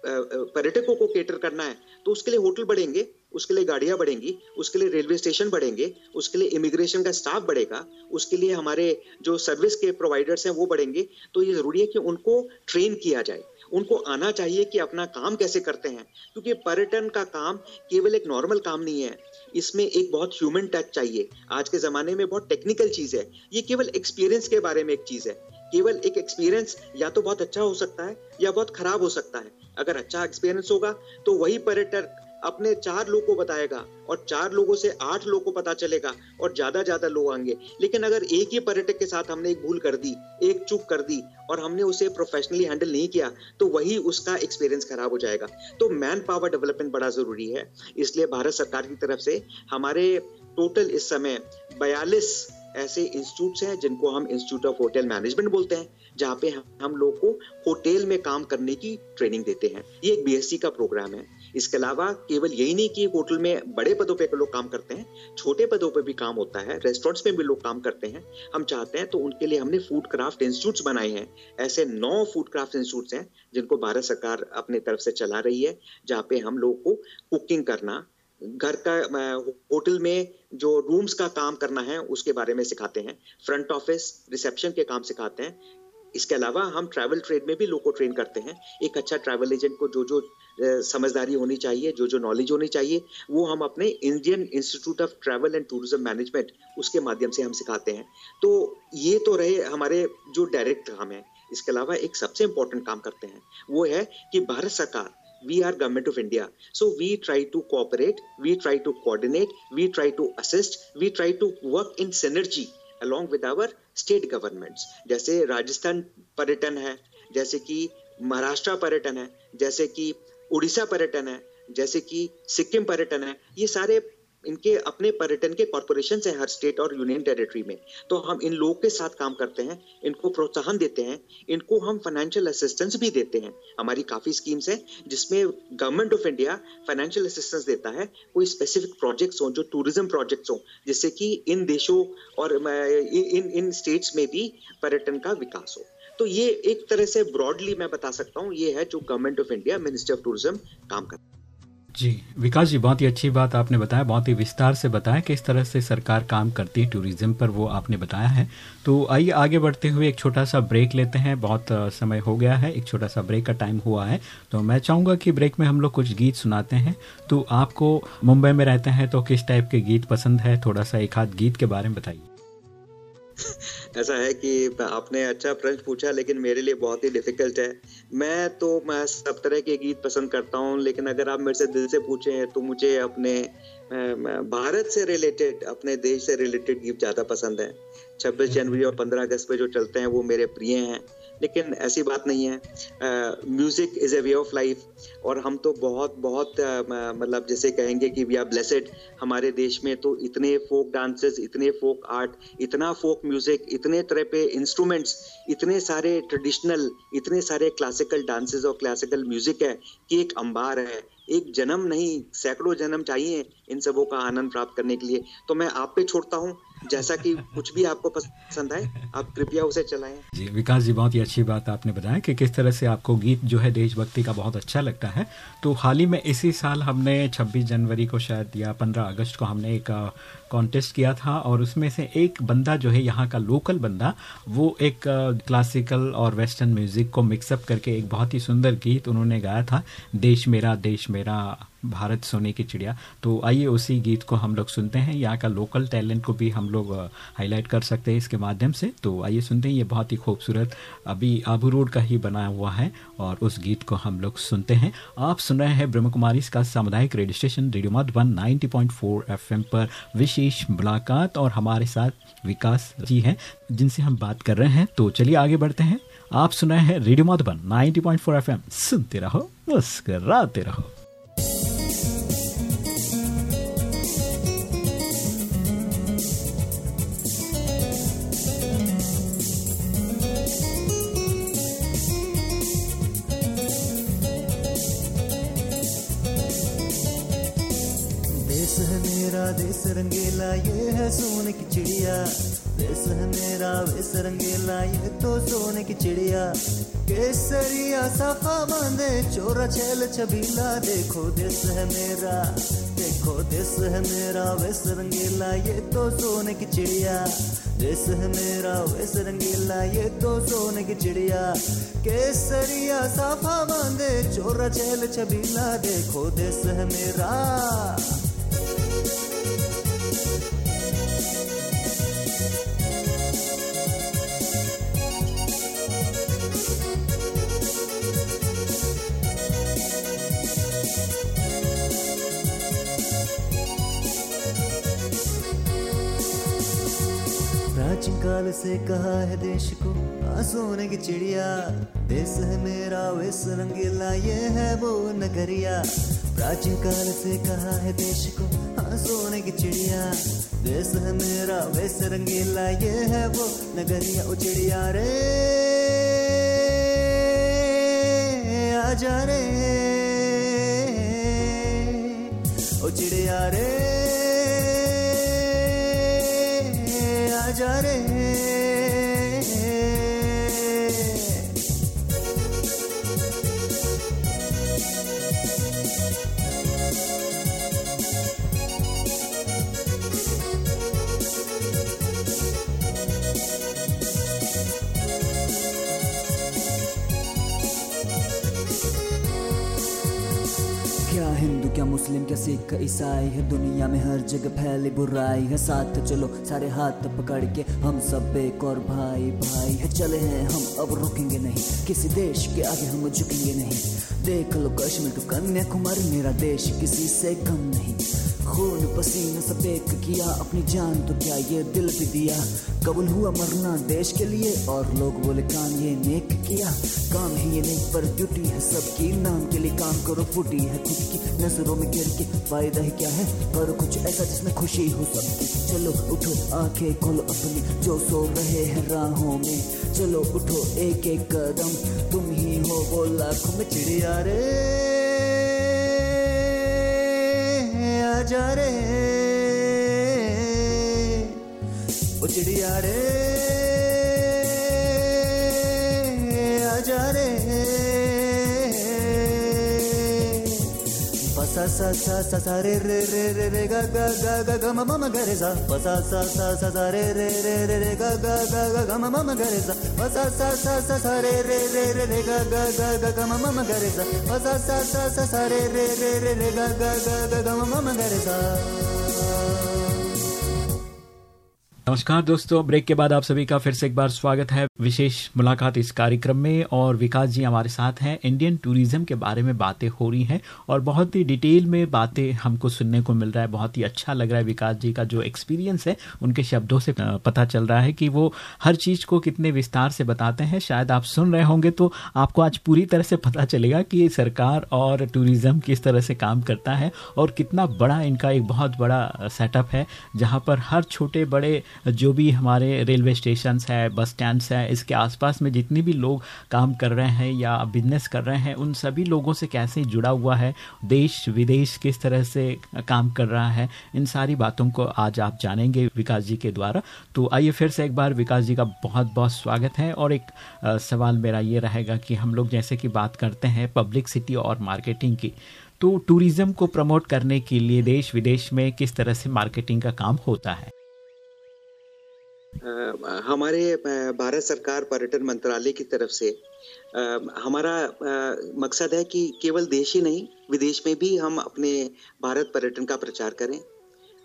पर्यटकों को केटर करना है तो उसके लिए होटल बढ़ेंगे उसके लिए गाड़ियाँ बढ़ेंगी, उसके लिए रेलवे स्टेशन बढ़ेंगे, उसके लिए इमिग्रेशन का स्टाफ बढ़ेगा, उसके लिए हमारे जो सर्विस के प्रोवाइडर्स हैं वो बढ़ेंगे। तो ये ज़रूरी है कि उनको ट्रेन किया जाए। उनको आना चाहिए कि अपना काम कैसे करते हैं। क्योंकि पर्यटन का काम केवल एक नॉर्मल काम नहीं है। इसमें एक बहुत ह्यूमन टच चाहिए। आज के जमाने में बहुत टेक्निकल चीज़ है। ये केवल एक्सपीरियंस के बारे में एक चीज़ है। केवल एक एक्सपीरियंस या तो बहुत अच्छा हो सकता है या बहुत खराब हो सकता है। अगर अच्छा एक्सपीरियंस होगा तो वही पर्यटक अपने चार लोग को बताएगा और चार लोगों से आठ लोग को पता चलेगा और ज़्यादा ज़्यादा लोग आएँगे। लेकिन अगर एक ही पर्यटक के साथ हमने एक भूल कर दी, एक चूक कर दी और हमने उसे प्रोफेशनली हैंडल नहीं किया तो वही उसका एक्सपीरियंस खराब हो जाएगा। तो मैन पावर डेवलपमेंट बड़ा ज़रूरी है। इसलिए भारत सरकार की तरफ़ से हमारे टोटल इस समय बयालीस ऐसे इंस्टीट्यूट हैं जिनको हम इंस्टीट्यूट ऑफ़ होटल मैनेजमेंट बोलते हैं, जहाँ पे हम लोग को होटल में काम करने की ट्रेनिंग देते हैं। ये एक बीएससी का प्रोग्राम है। इसके अलावा केवल यही नहीं कि होटल में बड़े पदों पर लोग काम करते हैं, छोटे पदों पर भी काम होता है रेस्टोरेंट्स में भी लोग काम करते हैं। हम चाहते हैं तो उनके लिए हमने फ़ूड क्राफ्ट इंस्टीट्यूट बनाए हैं। ऐसे नौ फ़ूड क्राफ्ट इंस्टीट्यूट हैं जिनको भारत सरकार अपनी तरफ़ से चला रही है, जहाँ पे हम लोग को कुकिंग करना, घर का होटल में जो रूम्स का काम करना है, उसके बारे में सिखाते हैं। फ्रंट ऑफ़िस रिसेप्शन के काम सिखाते हैं। इसके अलावा हम ट्रैवल ट्रेड में भी लोग को ट्रेन करते हैं। एक अच्छा ट्रैवल एजेंट को जो जो समझदारी होनी चाहिए जो जो नॉलेज होनी चाहिए, वो हम अपने Indian institute of travel and tourism management उसके माध्यम से हम सिखाते हैं। तो ये तो रहे हमारे जो डायरेक्ट काम है। इसके अलावा एक सबसे इंपॉर्टेंट काम करते हैं, वो है कि भारत सरकार, we are government of india, so we try to cooperate, we try to coordinate, we try to assist, we try to work in synergy along with our state governments जैसे राजस्थान पर्यटन है, जैसे कि महाराष्ट्र पर्यटन है, जैसे कि उड़ीसा पर्यटन है, जैसे कि सिक्किम पर्यटन है, ये सारे इनके अपने पर्यटन के कॉरपोरेशन है हर स्टेट और यूनियन टेरिटरी में। तो हम इन लोगों के साथ काम करते हैं, इनको प्रोत्साहन देते हैं, इनको हम फाइनेंशियल असिस्टेंस भी देते हैं। हमारी काफ़ी स्कीम्स हैं, जिसमें government of India financial assistance देता है, कोई स्पेसिफिक प्रोजेक्ट्स हो, जो टूरिज़्म प्रोजेक्ट्स हो, जिससे कि इन देशों और इन इन स्टेट्स में भी पर्यटन का विकास हो। तो ये एक तरह से ब्रॉडली मैं बता सकता हूँ, ये है जो government of India ministry of tourism काम करता है जी, विकास जी, बहुत ही अच्छी बात आपने बताया, बहुत ही विस्तार से बताया किस तरह से सरकार काम करती है टूरिज़्म पर, वो आपने बताया है। तो आइए आगे बढ़ते हुए एक छोटा सा ब्रेक लेते हैं, बहुत समय हो गया है, एक छोटा सा ब्रेक का टाइम हुआ है। तो मैं चाहूँगा कि ब्रेक में हम लोग कुछ गीत सुनाते हैं। तो आपको मुंबई में रहते हैं तो किस टाइप के गीत पसंद है? थोड़ा सा एक हाथ गीत के बारे में बताइए। ऐसा है कि आपने अच्छा प्रश्न पूछा, लेकिन मेरे लिए बहुत ही डिफ़िकल्ट है। मैं तो मैं सब तरह के गीत पसंद करता हूँ, लेकिन अगर आप मेरे से दिल से पूछे तो मुझे अपने भारत से रिलेटेड अपने देश से रिलेटेड गीत ज़्यादा पसंद है। छब्बीस जनवरी और पंद्रह अगस्त पे जो चलते हैं, वो मेरे प्रिय हैं। लेकिन ऐसी बात नहीं है। Music is a way of life और हम तो बहुत बहुत मतलब जैसे कहेंगे कि वी आर ब्लेसेड हमारे देश में तो इतने फोक डांसेस इतने फोक आर्ट इतना फोक म्यूज़िक इतने तरह पे इंस्ट्रूमेंट्स इतने सारे ट्रेडिशनल इतने सारे क्लासिकल डांसेस और क्लासिकल म्यूज़िक है कि एक अंबार है। एक जन्म नहीं, सैकड़ों जन्म चाहिए इन सबों का आनंद प्राप्त करने के लिए। तो मैं आप पे छोड़ता हूँ, जैसा कि कुछ भी आपको पसंद आए, आप कृपया उसे चलाएँ। जी, विकास जी, बहुत ही अच्छी बात आपने बताया कि किस तरह से आपको गीत जो है देशभक्ति का बहुत अच्छा लगता है। तो हाल ही में इसी साल हमने 26 जनवरी को शायद या 15 अगस्त को हमने एक कॉन्टेस्ट किया था और उसमें से एक बंदा जो है यहाँ का लोकल बंदा, वो एक क्लासिकल और वेस्टर्न म्यूज़िक को मिक्सअप करके एक बहुत ही सुंदर गीत उन्होंने गाया था, देश मेरा देश मेरा। भारत सोने की चिड़िया। तो आइए उसी गीत को हम लोग सुनते हैं। यहाँ का लोकल टैलेंट को भी हम लोग हाईलाइट कर सकते हैं इसके माध्यम से। तो आइए सुनते हैं। ये बहुत ही खूबसूरत, अभी आबू रोड का ही बनाया हुआ है और उस गीत को हम लोग सुनते हैं। आप सुन रहे हैं ब्रह्म कुमारी इसका सामुदायिक radio station radio Madhuban 90.4 FM पर विशेष मुलाकात और हमारे साथ विकास जी हैं, जिनसे हम बात कर रहे हैं। तो चलिए आगे बढ़ते हैं। आप सुन रहे हैं रेडियो मधुबन 90.4 एफएम सुनते रहो, मुस्कराते रहो। ये है सोने की चिड़िया। देश है मेरा वेश रंगीला ये तो सोने की चिड़िया। केसरिया साफा बांधे, चोरा छेल छबीला। देखो देश है मेरा, देखो देश है मेरा। वेश रंगीला ये तो सोने की चिड़िया। देश है मेरा वेश रंगीला ये तो सोने की चिड़िया। केसरिया साफा बांधे, चोरा छेल छबीला। देखो देश है मेरा। काल से कहा है देश को सोने की चिड़िया। देश है मेरा वेस रंगीला, ये है वो नगरिया। प्राचीन काल से कहा है देश को सोने की चिड़िया। देश है मेरा वेस रंगीला, ये है वो नगरिया। ओ चिड़िया रे आजा रे। ओ चिड़िया रे। जा मुस्लिम क्या सिख ईसाई है। दुनिया में हर जगह फैली बुराई है। साथ चलो, सारे हाथ पकड़ के हम सब एक और भाई भाई है। चले हैं, हम अब रुकेंगे नहीं। किसी देश के आगे हम झुकेंगे नहीं। देख लो कश्मीर टू कन्याकुमारी, मेरा देश किसी से कम नहीं। खून पसीना सब एक किया, अपनी जान तो क्या ये दिल भी दिया? कबूल हुआ मरना देश के लिए, और लोग बोले, काम ये नेक किया। काम है ये नेक, पर ड्यूटी है सबकी। नाम के लिए काम करो, फूटी है खुद की नज़रों में गिर के। फ़ायदा ही क्या है? करो कुछ ऐसा जिसमें खुशी हो सबकी। चलो उठो, आँखें खोलो अपनी, जो सो रहे हैं राहों में। चलो उठो एक एक कदम, तुम ही हो वो लाखों में चिड़िया रे। जा रे ओ चिड़िया रे आजा रे sa sa sa sa sa re re re re re ga ga ga ga ga ma ma ma ga re sa sa sa sa sa sa re re re re re ga ga ga ga ga ma ma ma ga re sa sa sa sa sa sa re re re re re ga ga ga ga ga ma ma ma ga re sa sa sa sa sa sa re re re re re ga ga ga ga ga ma ma ma ga re sa नमस्कार दोस्तों, break के बाद आप सभी का फिर से एक बार स्वागत है। विशेष मुलाकात इस कार्यक्रम में और विकास जी हमारे साथ हैं। इंडियन टूरिज़्म के बारे में बातें हो रही हैं और बहुत ही डिटेल में बातें हमको सुनने को मिल रहा है। बहुत ही अच्छा लग रहा है विकास जी का जो एक्सपीरियंस है, उनके शब्दों से पता चल रहा है कि वो हर चीज़ को कितने विस्तार से बताते हैं। शायद आप सुन रहे होंगे तो आपको आज पूरी तरह से पता चलेगा कि सरकार और टूरिज़्म किस तरह से काम करता है और कितना बड़ा इनका एक बहुत बड़ा सेटअप है, जहाँ पर हर छोटे बड़े जो भी हमारे रेलवे स्टेशन है, बस स्टैंड है, इसके आसपास में जितने भी लोग काम कर रहे हैं या बिज़नेस कर रहे हैं, उन सभी लोगों से कैसे जुड़ा हुआ है, देश विदेश किस तरह से काम कर रहा है, इन सारी बातों को आज आप जानेंगे विकास जी के द्वारा। तो आइए फिर से एक बार विकास जी का बहुत बहुत स्वागत है और एक सवाल मेरा ये रहेगा कि हम लोग जैसे कि बात करते हैं पब्लिक सिटी और मार्केटिंग की तो टूरिज़्म को प्रमोट करने के लिए देश विदेश में किस तरह से मार्केटिंग का काम होता है? हमारे भारत सरकार पर्यटन मंत्रालय की तरफ़ से हमारा मकसद है कि केवल देश ही नहीं, विदेश में भी हम अपने भारत पर्यटन का प्रचार करें।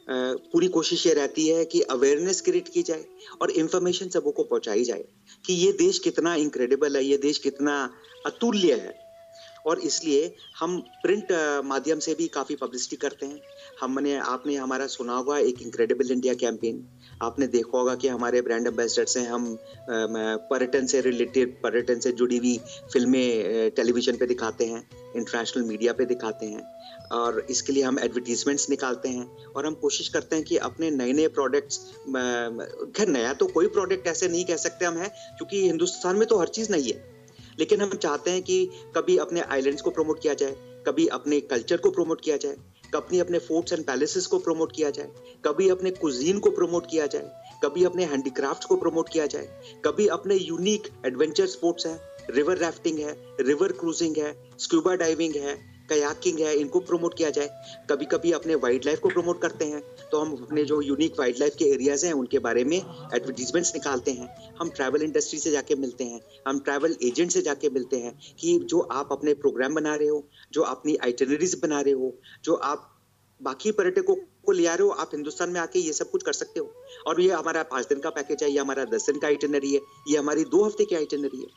पूरी कोशिश ये रहती है कि अवेयरनेस क्रिएट की जाए और इन्फॉर्मेशन सबों को पहुंचाई जाए कि ये देश कितना इनक्रेडिबल है, ये देश कितना अतुल्य है। और इसलिए हम प्रिंट माध्यम से भी काफ़ी पब्लिसिटी करते हैं। हमने, आपने हमारा सुना हुआ एक इनक्रेडिबल इंडिया कैंपेन आपने देखा होगा कि हमारे ब्रांड एम्बेसडर से हम पर्यटन से रिलेटेड पर्यटन से जुड़ी हुई फ़िल्में टेलीविज़न पे दिखाते हैं इंटरनेशनल मीडिया पे दिखाते हैं और इसके लिए हम एडवर्टीजमेंट्स निकालते हैं और हम कोशिश करते हैं कि अपने नए नए प्रोडक्ट्स खैर नया तो कोई प्रोडक्ट ऐसे नहीं कह सकते हम हैं, क्योंकि हिंदुस्तान में तो हर चीज़ नहीं है। लेकिन हम चाहते हैं कि कभी अपने आइलैंड्स को प्रमोट किया जाए, कभी अपने कल्चर को प्रमोट किया जाए। कभी अपने फोर्ट्स एंड पैलेसेस को प्रमोट किया जाए, कभी अपने कुजीन को प्रमोट किया जाए, कभी अपने हैंडीक्राफ्ट को प्रमोट किया जाए, कभी अपने यूनिक एडवेंचर स्पोर्ट्स है रिवर राफ्टिंग है रिवर क्रूजिंग है स्क्यूबा डाइविंग है कयाकिंग है, इनको प्रमोट किया जाए। कभी कभी अपने वाइल्ड लाइफ को प्रमोट करते हैं तो हम अपने जो यूनिक वाइल्ड लाइफ के एरियाज़ हैं, उनके बारे में एडवर्टीजमेंट्स निकालते हैं। हम ट्रैवल इंडस्ट्री से जाके मिलते हैं। हम ट्रैवल एजेंट से जाके मिलते हैं कि जो आप अपने प्रोग्राम बना रहे हो, जो अपनी आइटनरीज बना रहे हो, जो आप बाकी पर्यटकों को ले आ रहे हो, आप हिंदुस्तान में आके ये सब कुछ कर सकते हो। और ये हमारा पाँच दिन का पैकेज है, ये हमारा दस दिन का आइटनरी है, ये हमारी दो हफ़्ते की आइटनरी है।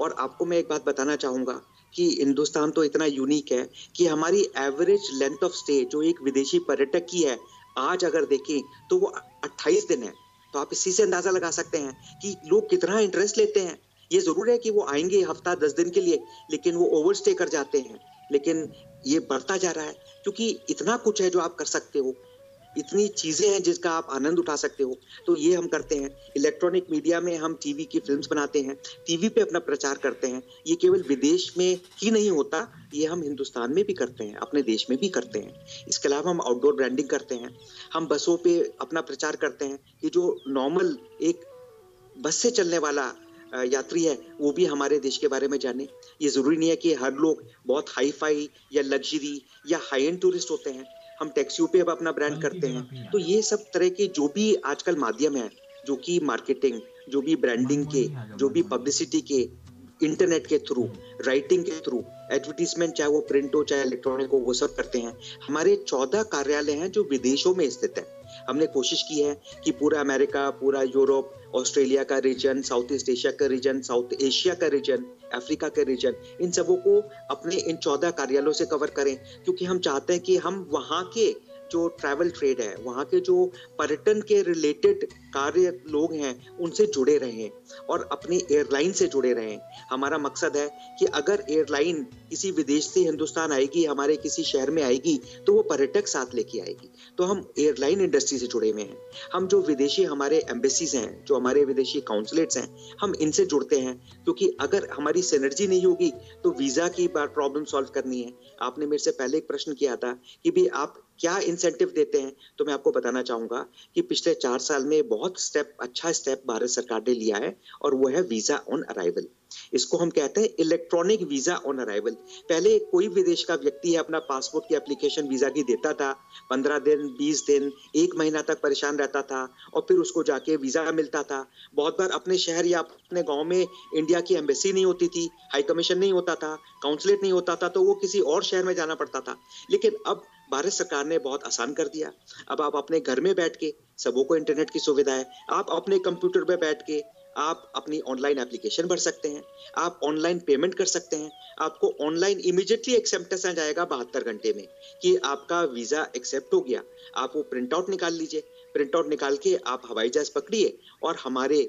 और आपको मैं एक बात बताना चाहूँगा कि हिंदुस्तान तो इतना यूनिक है कि हमारी एवरेज लेंथ ऑफ़ स्टे जो एक विदेशी पर्यटक की है आज अगर देखें तो वो 28 दिन है। तो आप इसी से अंदाज़ा लगा सकते हैं कि लोग कितना इंटरेस्ट लेते हैं। ये ज़रूर है कि वो आएँगे हफ़्ता दस दिन के लिए, लेकिन वो ओवर स्टे कर जाते हैं। लेकिन ये बढ़ता जा रहा है, क्योंकि इतना कुछ है जो आप कर सकते हो। इतनी चीज़ें हैं जिसका आप आनंद उठा सकते हो। तो ये हम करते हैं। इलेक्ट्रॉनिक मीडिया में हम टीवी की फिल्म्स बनाते हैं। टीवी पे अपना प्रचार करते हैं। ये केवल विदेश में ही नहीं होता, ये हम हिंदुस्तान में भी करते हैं, अपने देश में भी करते हैं। इसके अलावा हम आउटडोर ब्रांडिंग करते हैं। हम बसों पे अपना प्रचार करते हैं। कि जो नॉर्मल एक बस से चलने वाला यात्री है, वो भी हमारे देश के बारे में जाने। ये ज़रूरी नहीं है कि हर लोग बहुत हाई फाई या लग्जरी या हाई एंड टूरिस्ट होते हैं। हम टैक्सियों पे अब अपना ब्रांड करते हैं। तो ये सब तरह के जो भी आजकल माध्यम है जो कि मार्केटिंग जो भी ब्रांडिंग के जो भी पब्लिसिटी के इंटरनेट के थ्रू राइटिंग के थ्रू एडवर्टीजमेंट चाहे वो प्रिंट हो चाहे इलेक्ट्रॉनिक हो वो सब करते हैं। हमारे चौदह कार्यालय हैं जो विदेशों में स्थित है। हमने कोशिश की है कि पूरा अमेरिका पूरा यूरोप ऑस्ट्रेलिया का रीजन साउथ ईस्ट एशिया का रीजन साउथ एशिया का रीजन अफ्रीका का रीजन इन सबों को अपने इन चौदह कार्यालयों से कवर करें, क्योंकि हम चाहते हैं कि हम वहाँ के जो ट्रैवल ट्रेड है, वहाँ के जो पर्यटन के रिलेटेड कार्य लोग हैं, उनसे जुड़े रहें और अपनी एयरलाइन से जुड़े रहें। हमारा मकसद है कि अगर एयरलाइन किसी विदेश से हिंदुस्तान आएगी, हमारे किसी शहर में आएगी तो वो पर्यटक साथ लेके आएगी। तो हम एयरलाइन इंडस्ट्री से जुड़े हुए हैं। हम जो विदेशी हमारे एम्बेसीज हैं, जो हमारे विदेशी काउंसलेट्स हैं, हम इनसे जुड़ते हैं, क्योंकि अगर हमारी सिनर्जी नहीं होगी तो वीज़ा की प्रॉब्लम सॉल्व करनी है। आपने मेरे से पहले एक प्रश्न किया था कि भी आप क्या इंसेंटिव देते हैं? तो मैं आपको बताना चाहूँगा कि पिछले चार साल में बहुत स्टेप अच्छा स्टेप भारत सरकार ने लिया है और वो है वीज़ा ऑन अराइवल इसको हम कहते हैं इलेक्ट्रॉनिक वीज़ा ऑन अराइवल पहले कोई विदेश का व्यक्ति है अपना पासपोर्ट की एप्लीकेशन वीज़ा की देता था, पंद्रह दिन, बीस दिन, एक महीना तक परेशान रहता था और फिर उसको जाके वीज़ा मिलता था। बहुत बार अपने शहर या अपने गाँव में इंडिया की एम्बेसी नहीं होती थी हाई कमीशन नहीं होता था काउंसलेट नहीं होता था तो वो किसी और शहर में जाना पड़ता था। लेकिन अब भारत सरकार ने बहुत आसान कर दिया। अब आप अपने घर में बैठ के सबों को इंटरनेट की सुविधा है। आप अपने कंप्यूटर में बैठ के आप अपनी ऑनलाइन एप्लीकेशन भर सकते हैं। आप ऑनलाइन पेमेंट कर सकते हैं। आपको ऑनलाइन इमीडिएटली एक्सेप्टेंस आ जाएगा बहत्तर घंटे में कि आपका वीज़ा एक्सेप्ट हो गया। आप वो प्रिंट आउट निकाल लीजिए। प्रिंट आउट निकाल के आप हवाई जहाज़ पकड़िए और हमारे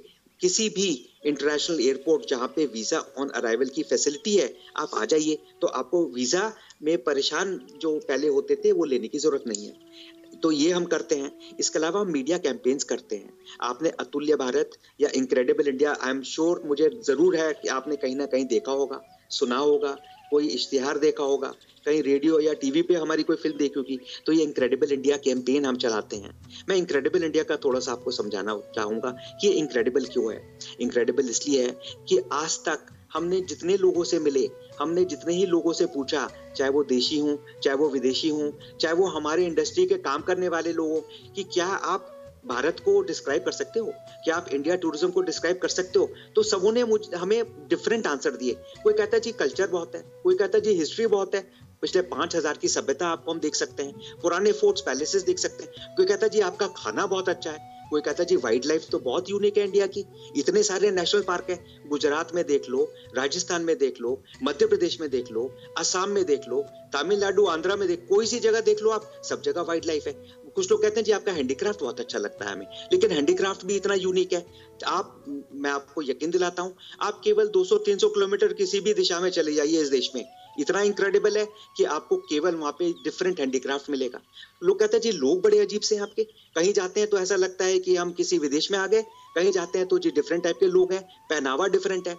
किसी भी इंटरनेशनल एयरपोर्ट जहाँ पे वीज़ा ऑन अराइवल की फैसिलिटी है, आप आ जाइए। तो आपको वीज़ा में परेशान जो पहले होते थे, वो लेने की ज़रूरत नहीं है। तो ये हम करते हैं। इसके अलावा हम मीडिया कैंपेन्स करते हैं। आपने अतुल्य भारत या Incredible India I am sure मुझे ज़रूर है कि आपने कहीं ना कहीं देखा होगा, सुना होगा। कोई इश्तिहार देखा होगा, कहीं रेडियो या टीवी पे हमारी कोई फ़िल्म देखी होगी तो ये इनक्रेडिबल इंडिया कैंपेन हम चलाते हैं। मैं इनक्रेडिबल इंडिया का थोड़ा सा आपको समझाना चाहूँगा कि ये इनक्रेडिबल क्यों है? इनक्रेडिबल इसलिए है कि आज तक हमने जितने लोगों से मिले, हमने जितने ही लोगों से पूछा, चाहे वो देशी हूँ, चाहे वो विदेशी हूँ, चाहे वो हमारे इंडस्ट्री के काम करने वाले लोगों कि क्या आप भारत को डिस्क्राइब कर सकते हो? क्या आप इंडिया टूरिज़्म को डिस्क्राइब कर सकते हो? तो सबों ने मुझे, हमें डिफरेंट आंसर दिए। कोई कहता है, जी कल्चर बहुत है। कोई कहता है, जी हिस्ट्री बहुत है। पिछले पाँच हज़ार की सभ्यता आपको हम देख सकते हैं। पुराने फोर्ट्स पैलेसेस देख सकते हैं। कोई कहता है, जी, आपका खाना बहुत अच्छा है। कोई कहता जी वाइल्ड लाइफ तो बहुत यूनिक है इंडिया की। इतने सारे नेशनल पार्क है। गुजरात में देख लो, राजस्थान में देख लो, मध्य प्रदेश में देख लो, असम में देख लो, तमिलनाडु, आंध्रा में देख, कोई सी जगह देख लो आप, सब जगह वाइल्ड लाइफ है। कुछ लोग कहते हैं, जी, आपका हैंडीक्राफ्ट बहुत अच्छा लगता है हमें। लेकिन हैंडीक्राफ्ट भी इतना यूनिक है आप, मैं आपको यकीन दिलाता हूँ, आप केवल 200-300 किलोमीटर किसी भी दिशा में चले जाइए इस देश में। इतना इनक्रेडिबल है कि आपको केवल वहाँ पे डिफरेंट हैंडीक्राफ्ट मिलेगा। लोग कहते हैं, जी, लोग बड़े अजीब से हैं आपके। कहीं जाते हैं तो ऐसा लगता है कि हम किसी विदेश में आ गए। कहीं जाते हैं तो जी डिफरेंट टाइप के लोग हैं, पहनावा डिफरेंट है।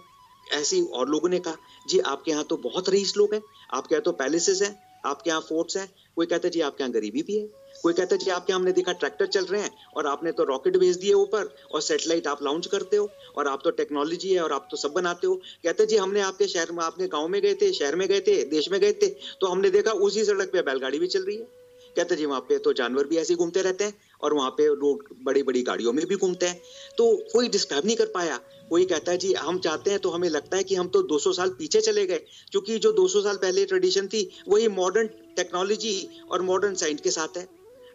ऐसी और लोगों ने कहा, जी, आपके यहाँ तो बहुत रईस लोग हैं। आपके यहाँ तो पैलेसेस हैं, आपके यहाँ फोर्ट्स हैं। कोई कहता है, जी, आपके यहाँ गरीबी भी है। कोई कहता है जी आपके हमने देखा ट्रैक्टर चल रहे हैं और आपने तो रॉकेट भेज दिए ऊपर और सेटेलाइट आप लॉन्च करते हो और आप तो टेक्नोलॉजी है और आप तो सब बनाते हो। कहते जी, हमने आपके शहर में, आपके गाँव में गए थे, शहर में गए थे, देश में गए थे तो हमने देखा उसी सड़क पे बैलगाड़ी भी चल रही है। कहते जी, वहाँ पे तो जानवर भी ऐसे घूमते रहते हैं और वहाँ पे रोड बड़ी बड़ी गाड़ियों में भी घूमते हैं। तो कोई डिस्क्राइब नहीं कर पाया। कोई कहता है जी, हम चाहते हैं तो हमें लगता है कि हम तो 200 साल पीछे चले गए, क्योंकि जो 200 साल पहले ट्रेडिशन थी, वही मॉडर्न टेक्नोलॉजी और मॉडर्न साइंस के साथ है।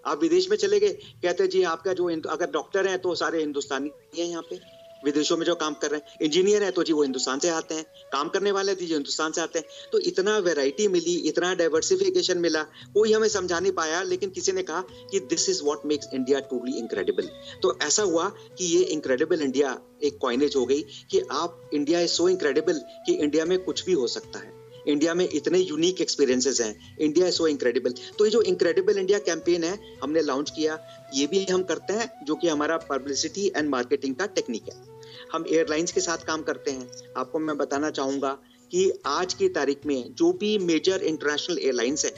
आप विदेश में चले गए, कहते जी, आपका जो अगर डॉक्टर है तो सारे हिंदुस्तानी है यहाँ पे। विदेशों में जो काम कर रहे हैं इंजीनियर है तो जी, वो हिंदुस्तान से आते हैं। काम करने वाले जी, हिंदुस्तान से आते हैं। तो इतना वेराइटी मिली, इतना डाइवर्सिफिकेशन मिला, कोई हमें समझा नहीं पाया, लेकिन किसी ने कहा कि this is what makes India truly incredible तो ऐसा हुआ कि ये इनक्रेडिबल इंडिया एक कॉइनेज हो गई कि आप इंडिया इज़ सो इनक्रेडिबल कि इंडिया में कुछ भी हो सकता है। इंडिया में इतने यूनिक एक्सपीरियंसेस हैं। इंडिया इज़ सो इनक्रेडिबल तो ये जो इनक्रेडिबल इंडिया कैंपेन है, हमने लॉन्च किया, ये भी हम करते हैं, जो कि हमारा पब्लिसिटी एंड मार्केटिंग का टेक्निक है। हम एयरलाइंस के साथ काम करते हैं। आपको मैं बताना चाहूँगा कि आज की तारीख में जो भी मेजर इंटरनेशनल एयरलाइंस हैं,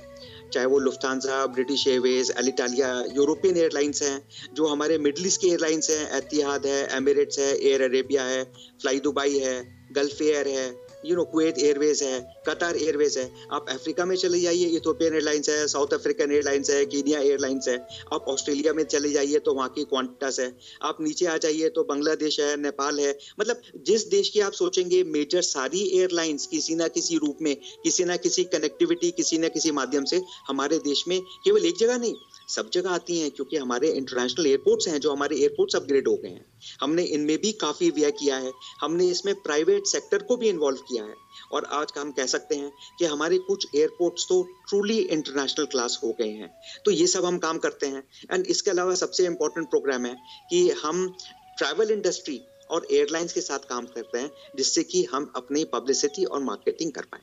चाहे वो Lufthansa British Airways Alitalia European airlines हैं, जो हमारे मिडल ईस्ट की एयरलाइंस हैं एतिहाद है एमिरेट्स है एयर अरेबिया है फ्लाई दुबई है गल्फ एयर है यू नो कुवैत एयरवेज है कतार एयरवेज है। आप अफ्रीका में चले जाइए इथोपियन एयरलाइंस है साउथ अफ्रीकन एयरलाइंस है कीनिया एयरलाइंस है। आप ऑस्ट्रेलिया में चले जाइए तो वहाँ की क्वांटस है। आप नीचे आ जाइए तो बांग्लादेश है नेपाल है। मतलब जिस देश की आप सोचेंगे मेजर सारी एयरलाइंस किसी ना किसी रूप में, किसी ना किसी कनेक्टिविटी किसी ना किसी माध्यम से हमारे देश में केवल एक जगह नहीं सब जगह आती हैं, क्योंकि हमारे इंटरनेशनल एयरपोर्ट्स हैं, जो हमारे एयरपोर्ट्स अपग्रेड हो गए हैं। हमने इनमें भी काफ़ी व्यय किया है। हमने इसमें प्राइवेट सेक्टर को भी इन्वॉल्व किया है। और आज का हम कह सकते हैं कि हमारे कुछ एयरपोर्ट्स तो ट्रूली इंटरनेशनल क्लास हो गए हैं। तो ये सब हम काम करते हैं। एंड इसके अलावा सबसे इम्पोर्टेंट प्रोग्राम है कि हम ट्रैवल इंडस्ट्री और एयरलाइंस के साथ काम करते हैं, जिससे कि हम अपनी पब्लिसिटी और मार्केटिंग कर पाए।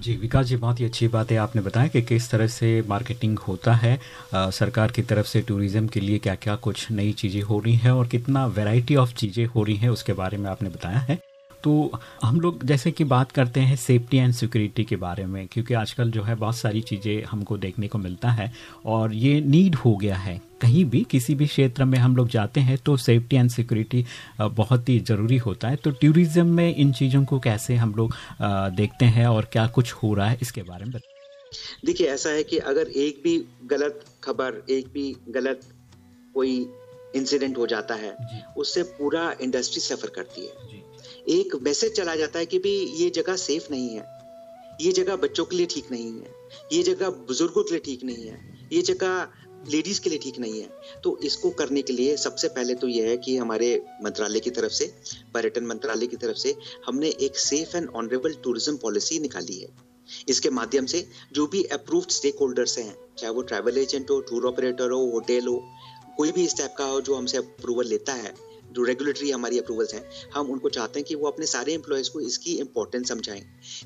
जी विकास जी बहुत ही अच्छी बात है आपने बताया कि किस तरह से मार्केटिंग होता है। आ, सरकार की तरफ़ से टूरिज़्म के लिए क्या क्या कुछ नई चीज़ें हो रही हैं और कितना वैरायटी ऑफ़ चीज़ें हो रही हैं उसके बारे में आपने बताया है। तो हम लोग जैसे कि बात करते हैं सेफ्टी एंड सिक्योरिटी के बारे में क्योंकि आजकल जो है बहुत सारी चीज़ें हमको देखने को मिलता है और ये नीड हो गया है। कहीं भी किसी भी क्षेत्र में हम लोग जाते हैं तो सेफ्टी एंड सिक्योरिटी बहुत ही ज़रूरी होता है। तो टूरिज़्म में इन चीज़ों को कैसे हम लोग देखते हैं और क्या कुछ हो रहा है इसके बारे में देखिए ऐसा है कि अगर एक भी गलत खबर एक भी गलत कोई इंसिडेंट हो जाता है उससे पूरा इंडस्ट्री सफ़र करती है। एक मैसेज चला जाता है कि भी ये जगह सेफ़ नहीं है। ये जगह बच्चों के लिए ठीक नहीं है। ये जगह बुज़ुर्गों के लिए ठीक नहीं है। ये जगह लेडीज़ के लिए ठीक नहीं है। तो इसको करने के लिए सबसे पहले तो यह है कि हमारे मंत्रालय की तरफ़ से, पर्यटन मंत्रालय की तरफ़ से हमने एक safe and honourable tourism policy निकाली है। इसके माध्यम से जो भी अप्रूव्ड स्टेक होल्डर्स हैं, चाहे वो ट्रैवल एजेंट हो टूर ऑपरेटर हो होटल हो, कोई भी इस टाइप का हो जो हमसे अप्रूवल लेता है जो रेगुलेटरी हमारी अप्रूवल्स हैं, हम उनको चाहते हैं कि वो अपने सारे एम्प्लॉयज़ को इसकी इंपॉर्टेंस समझाएँ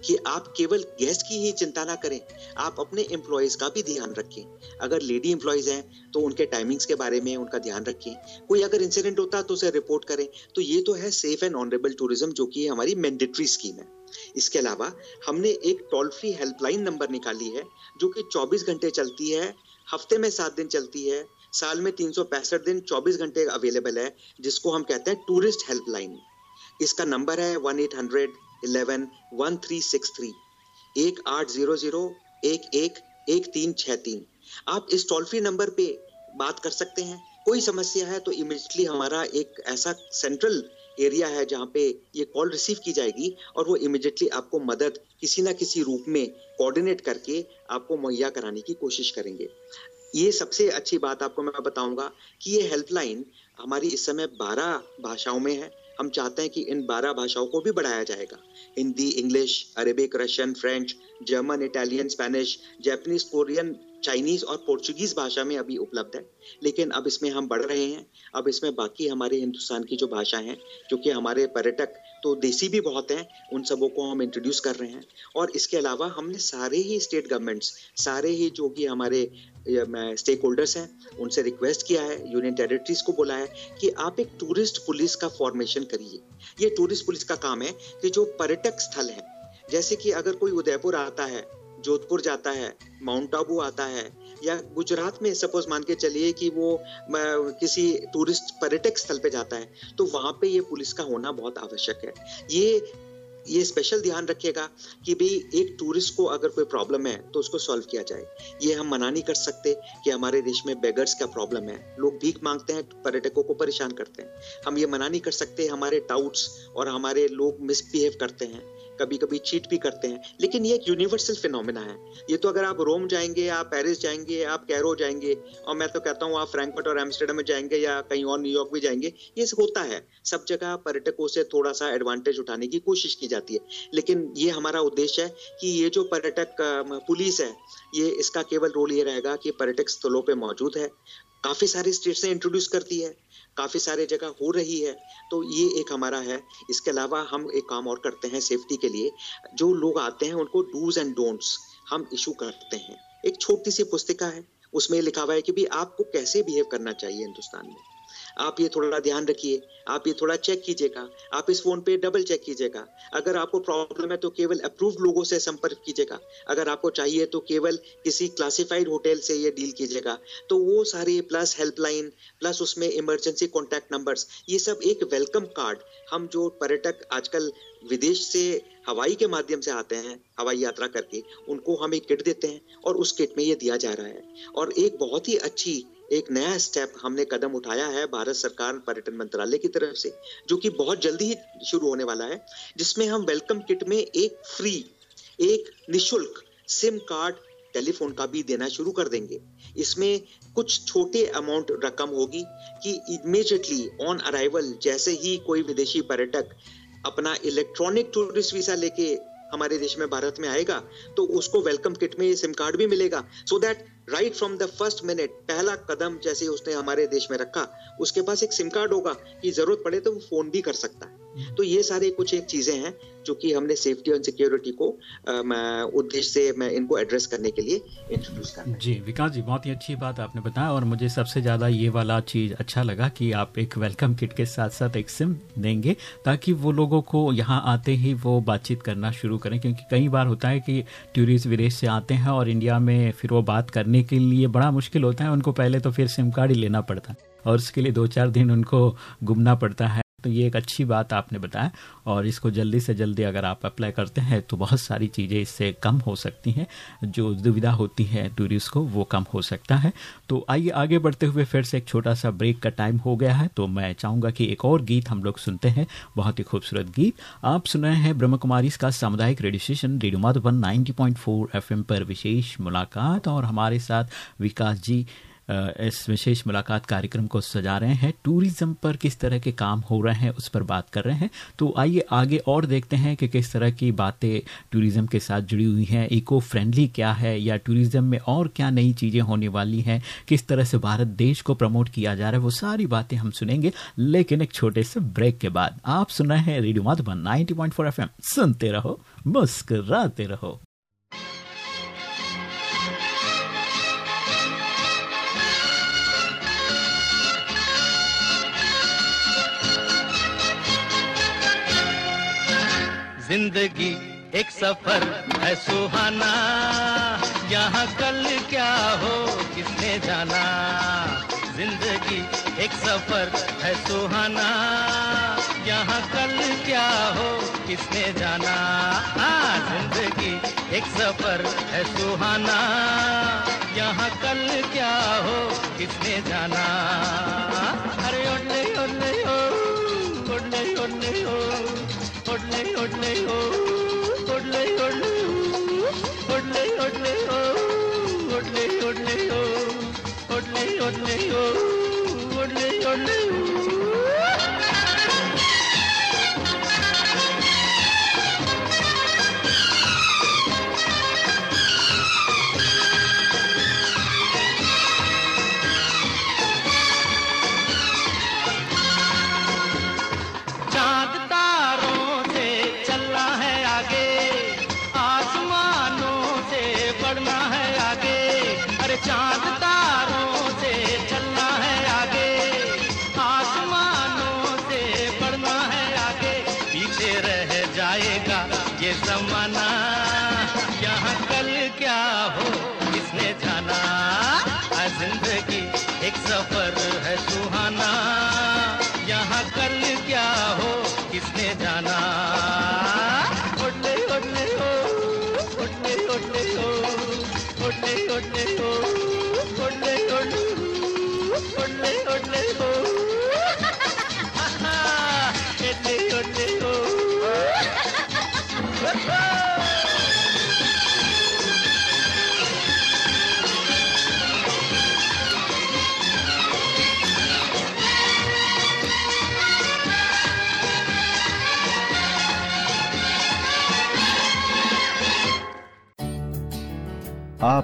कि आप केवल गेस्ट की ही चिंता ना करें, आप अपने एम्प्लॉयज़ का भी ध्यान रखें। अगर लेडी एम्प्लॉयज़ हैं तो उनके टाइमिंग्स के बारे में उनका ध्यान रखें। कोई अगर इंसिडेंट होता है तो उसे रिपोर्ट करें। तो ये तो है सेफ़ एंड ऑनरेबल टूरिज़्म जो कि हमारी मैंडेटरी स्कीम है। इसके अलावा हमने एक टोल फ्री हेल्पलाइन नंबर निकाली है, जो कि 24 घंटे चलती है, हफ़्ते में सात दिन चलती है। साल में तीन सौ पैंसठ दिन 24 घंटे अवेलेबल है, जिसको हम कहते हैं टूरिस्ट हेल्पलाइन इसका नंबर है one eight hundred eleven one three six three एक आठ ज़ीरो ज़ीरो एक एक एक तीन छह तीन। आप इस टोल फ्री नंबर पे बात कर सकते हैं। कोई समस्या है तो इमिजिएटली हमारा एक ऐसा सेंट्रल एरिया है जहाँ पे ये कॉल रिसीव की जाएगी और वो इमिजिएटली आपको मदद किसी ना किसी रूप में कोऑर्डिनेट करके आपको मुहैया कराने की कोशिश करेंगे। ये सबसे अच्छी बात आपको मैं बताऊँगा कि ये हेल्पलाइन हमारी इस समय बारह भाषाओं में है। हम चाहते हैं कि इन बारह भाषाओं को भी बढ़ाया जाएगा। Hindi, English, Arabic, Russian, French, German, Italian, Spanish, Japanese, Korean Chinese और पोर्चुगीज भाषा में अभी उपलब्ध है, लेकिन अब इसमें हम बढ़ रहे हैं। अब इसमें बाकी हमारे हिंदुस्तान की जो भाषा है क्योंकि हमारे पर्यटक तो देसी भी बहुत हैं, उन सबों को हम इंट्रोड्यूस कर रहे हैं। और इसके अलावा हमने सारे ही स्टेट गवर्नमेंट्स सारे ही जो कि हमारे स्टेक होल्डर्स हैं, उनसे रिक्वेस्ट किया है यूनियन टेरिटरीज को बोला है, कि आप एक टूरिस्ट पुलिस का फॉर्मेशन करिए। ये टूरिस्ट पुलिस का काम है कि जो पर्यटक स्थल है, जैसे कि अगर कोई उदयपुर आता है जोधपुर जाता है माउंट आबू आता है, या गुजरात में सपोज़ मान के चलिए कि वो किसी टूरिस्ट पर्यटक स्थल पे जाता है तो वहाँ पे ये पुलिस का होना बहुत आवश्यक है। ये ये स्पेशल ध्यान रखिएगा कि भाई एक टूरिस्ट को अगर कोई प्रॉब्लम है तो उसको सॉल्व किया जाए। ये हम मना नहीं कर सकते कि हमारे देश में बेगर्स का प्रॉब्लम है। लोग भीख मांगते हैं, पर्यटकों को परेशान करते हैं। हम ये मना नहीं कर सकते, हमारे टाउट्स और हमारे लोग मिसबिहेव करते हैं। कभी कभी चीट भी करते हैं। लेकिन ये एक यूनिवर्सल फिनोमिना है। ये तो अगर आप रोम जाएँगे, आप पेरिस जाएँगे, आप कैरो जाएँगे, और मैं तो कहता हूँ आप फ्रैंकफर्ट और एम्स्टरडेम में जाएँगे या कहीं और न्यूयॉर्क भी जाएँगे, ये होता है। सब जगह पर्यटकों से थोड़ा सा एडवांटेज उठाने की कोशिश की जाती है। लेकिन ये हमारा उद्देश्य है कि ये जो पर्यटक पुलिस है, ये इसका केवल रोल ये रहेगा कि पर्यटक स्थलों पर मौजूद है। काफ़ी सारे स्टेट्स ने इंट्रोड्यूस करती है, काफ़ी सारे जगह हो रही है तो ये एक हमारा है। इसके अलावा हम एक काम और करते हैं सेफ्टी के लिए। जो लोग आते हैं, उनको डूज एंड डोंट्स हम इशू करते हैं। एक छोटी सी पुस्तिका है, उसमें लिखा हुआ है कि भी आपको कैसे बिहेव करना चाहिए हिंदुस्तान में। आप ये थोड़ा ध्यान रखिए, आप ये थोड़ा चेक कीजिएगा, आप इस फ़ोन पे डबल चेक कीजिएगा। अगर आपको प्रॉब्लम है तो केवल अप्रूव्ड लोगों से संपर्क कीजिएगा। अगर आपको चाहिए तो केवल किसी क्लासिफाइड होटल से ये डील कीजिएगा। तो वो सारे प्लस हेल्पलाइन प्लस उसमें इमरजेंसी कॉन्टैक्ट नंबर्स ये सब एक वेलकम कार्ड हम जो पर्यटक आजकल विदेश से, हवाई के माध्यम से आते हैं, हवाई यात्रा करके, उनको हम एक किट देते हैं और उस किट में ये दिया जा रहा है। और एक बहुत ही अच्छी एक नया स्टेप हमने कदम उठाया है भारत सरकार पर्यटन मंत्रालय की तरफ़ से, जो कि बहुत जल्दी ही शुरू होने वाला है, जिसमें हम वेलकम किट में एक फ्री एक निशुल्क सिम कार्ड टेलीफोन का भी देना शुरू कर देंगे। इसमें कुछ छोटे अमाउंट रकम होगी कि इमीजिएटली ऑन अराइवल जैसे ही कोई विदेशी पर्यटक अपना इलेक्ट्रॉनिक टूरिस्ट वीसा लेके हमारे देश में भारत में आएगा तो उसको वेलकम किट में सिम कार्ड भी मिलेगा so so that right from the first minute पहला कदम जैसे उसने हमारे देश में रखा, उसके पास एक सिम कार्ड होगा, कि ज़रूरत पड़े तो वो फ़ोन भी कर सकता है। तो ये सारे कुछ एक चीज़ें हैं जो कि हमने सेफ्टी और सिक्योरिटी को उद्देश्य से इनको एड्रेस करने के लिए इंट्रोड्यूस कर जी, विकास जी, बहुत ही अच्छी बात आपने बताया और मुझे सबसे ज़्यादा ये वाला चीज़ अच्छा लगा कि आप एक वेलकम किट के साथ साथ एक सिम देंगे ताकि वो लोगों को यहाँ आते ही वो बातचीत करना शुरू करें क्योंकि कई बार होता है कि टूरिस्ट विदेश से आते हैं और इंडिया में फिर वो बात करने के लिए बड़ा मुश्किल होता है, उनको पहले तो फिर सिम कार्ड ही लेना पड़ता है और उसके लिए दो चार दिन उनको घूमना पड़ता है। तो ये एक अच्छी बात आपने बताया, और इसको जल्दी से जल्दी अगर आप अप्लाई करते हैं तो बहुत सारी चीज़ें इससे कम हो सकती हैं। जो दुविधा होती है टूरिस्ट को, वो कम हो सकता है। तो आइए आगे बढ़ते हुए फिर से एक छोटा सा ब्रेक का टाइम हो गया है तो मैं चाहूँगा कि एक और गीत हम लोग सुनते हैं। बहुत ही खूबसूरत गीत। आप सुन रहे हैं ब्रह्म कुमारी का सामुदायिक radio station radio Madhuban, ninety point पर विशेष मुलाकात। और हमारे साथ विकास जी इस विशेष मुलाकात कार्यक्रम को सजा रहे हैं। टूरिज़्म पर किस तरह के काम हो रहे हैं, उस पर बात कर रहे हैं। तो आइए आगे और देखते हैं कि किस तरह की बातें टूरिज़्म के साथ जुड़ी हुई हैं। इको फ्रेंडली क्या है या टूरिज़्म में और क्या नई चीज़ें होने वाली हैं? किस तरह से भारत देश को प्रमोट किया जा रहा है? वो सारी बातें हम सुनेंगे, लेकिन एक छोटे से ब्रेक के बाद। आप सुन रहे हैं रेडियो माधुबन, नाइनटी पॉइंट सुनते रहो, मुस्कराते रहो। ज़िंदगी एक सफ़र है सुहाना। यहाँ कल क्या हो, किसने जाना? ज़िंदगी एक सफ़र है सुहाना। यहाँ कल क्या हो, किसने जाना? हाँ ज़िंदगी एक सफ़र है सुहाना। यहाँ कल क्या हो, किसने जाना? अरे ओले ओले ओ।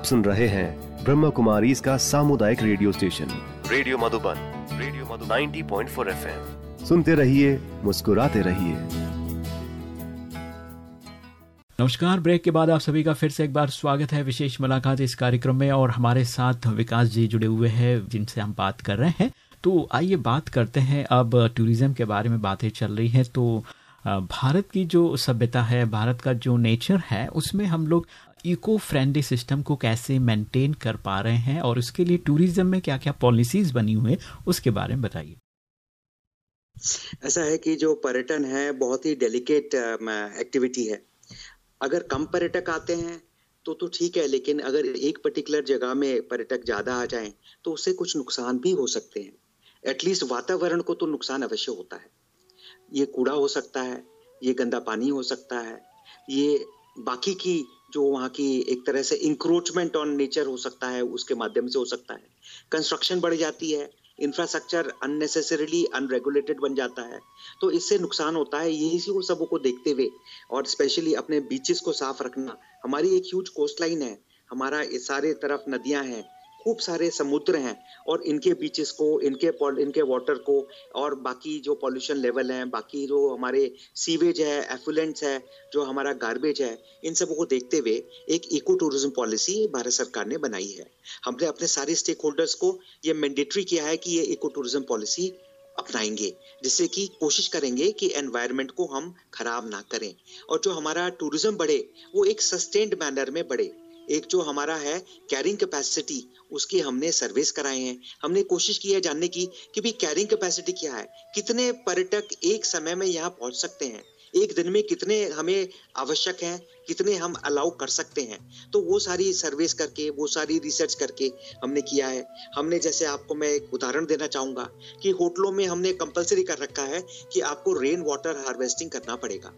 आप सुन रहे हैं ब्रह्म कुमारी इसका सामुदायिक radio station. Radio Madhuban radio Madhu 90.4 point सुनते रहिए मुस्कुराते रहिए। नमस्कार ब्रेक के बाद आप सभी का फिर से एक बार स्वागत है। विशेष मुलाकात इस कार्यक्रम में और हमारे साथ विकास जी जुड़े हुए हैं जिनसे हम बात कर रहे हैं। तो आइए बात करते हैं। अब टूरिज़्म के बारे में बातें चल रही हैं तो भारत की जो सभ्यता है भारत का जो नेचर है उसमें हम लोग इको फ्रेंडली सिस्टम को कैसे मेंटेन कर पा रहे हैं और उसके लिए टूरिज़्म में क्या क्या पॉलिसीज़ बनी हुई है, उसके बारे में बताइए। ऐसा है कि जो पर्यटन है, बहुत ही डेलिकेट एक्टिविटी है। अगर कम पर्यटक आते हैं तो तो ठीक है, लेकिन अगर एक पर्टिकुलर जगह में पर्यटक ज़्यादा आ जाएँ तो उससे कुछ नुकसान भी हो सकते हैं। एटलीस्ट वातावरण को तो नुकसान अवश्य होता है। ये कूड़ा हो सकता है, ये गंदा पानी हो सकता है, ये बाकी की जो वहाँ की एक तरह से इंक्रोचमेंट ऑन नेचर हो सकता है, उसके माध्यम से हो सकता है। कंस्ट्रक्शन बढ़ जाती है इंफ्रास्ट्रक्चर अननेसेसरीली अनरेगुलेटेड बन जाता है। तो इससे नुकसान होता है, यही को सबों को देखते हुए, और स्पेशली अपने बीचेस को साफ़ रखना। हमारी एक ह्यूज कोस्ट लाइन है, हमारा सारे तरफ़ नदियाँ हैं खूब सारे समुद्र हैं और इनके बीचेस को, इनके इनके वाटर को और बाकी जो पॉल्यूशन लेवल है, बाकी जो हमारे सीवेज है एफुलेंट्स है, जो हमारा गार्बेज है, इन सबको देखते हुए एक इको टूरिज़्म पॉलिसी भारत सरकार ने बनाई है। हमने अपने सारे स्टेक होल्डर्स को ये मैंडेटरी किया है कि ये इको टूरिज़्म पॉलिसी अपनाएँगे, जिससे कि कोशिश करेंगे कि एनवायरनमेंट को हम खराब ना करें और जो हमारा टूरिज़्म बढ़े, वो एक सस्टेन्ड मैनर में बढ़े। एक जो हमारा है कैरिंग कैपेसिटी उसकी हमने सर्विस कराए हैं। हमने कोशिश की है जानने की कि भी कैरिंग कैपेसिटी क्या है। कितने पर्यटक एक समय में यहाँ पहुँच सकते हैं? एक दिन में कितने हमें आवश्यक हैं? कितने हम अलाउ कर सकते हैं? तो वो सारी सर्विस करके, वो सारी रिसर्च करके हमने किया है। हमने जैसे आपको मैं एक उदाहरण देना चाहूँगा कि होटलों में हमने कंपलसरी कर रखा है कि आपको रेन वाटर हार्वेस्टिंग करना पड़ेगा।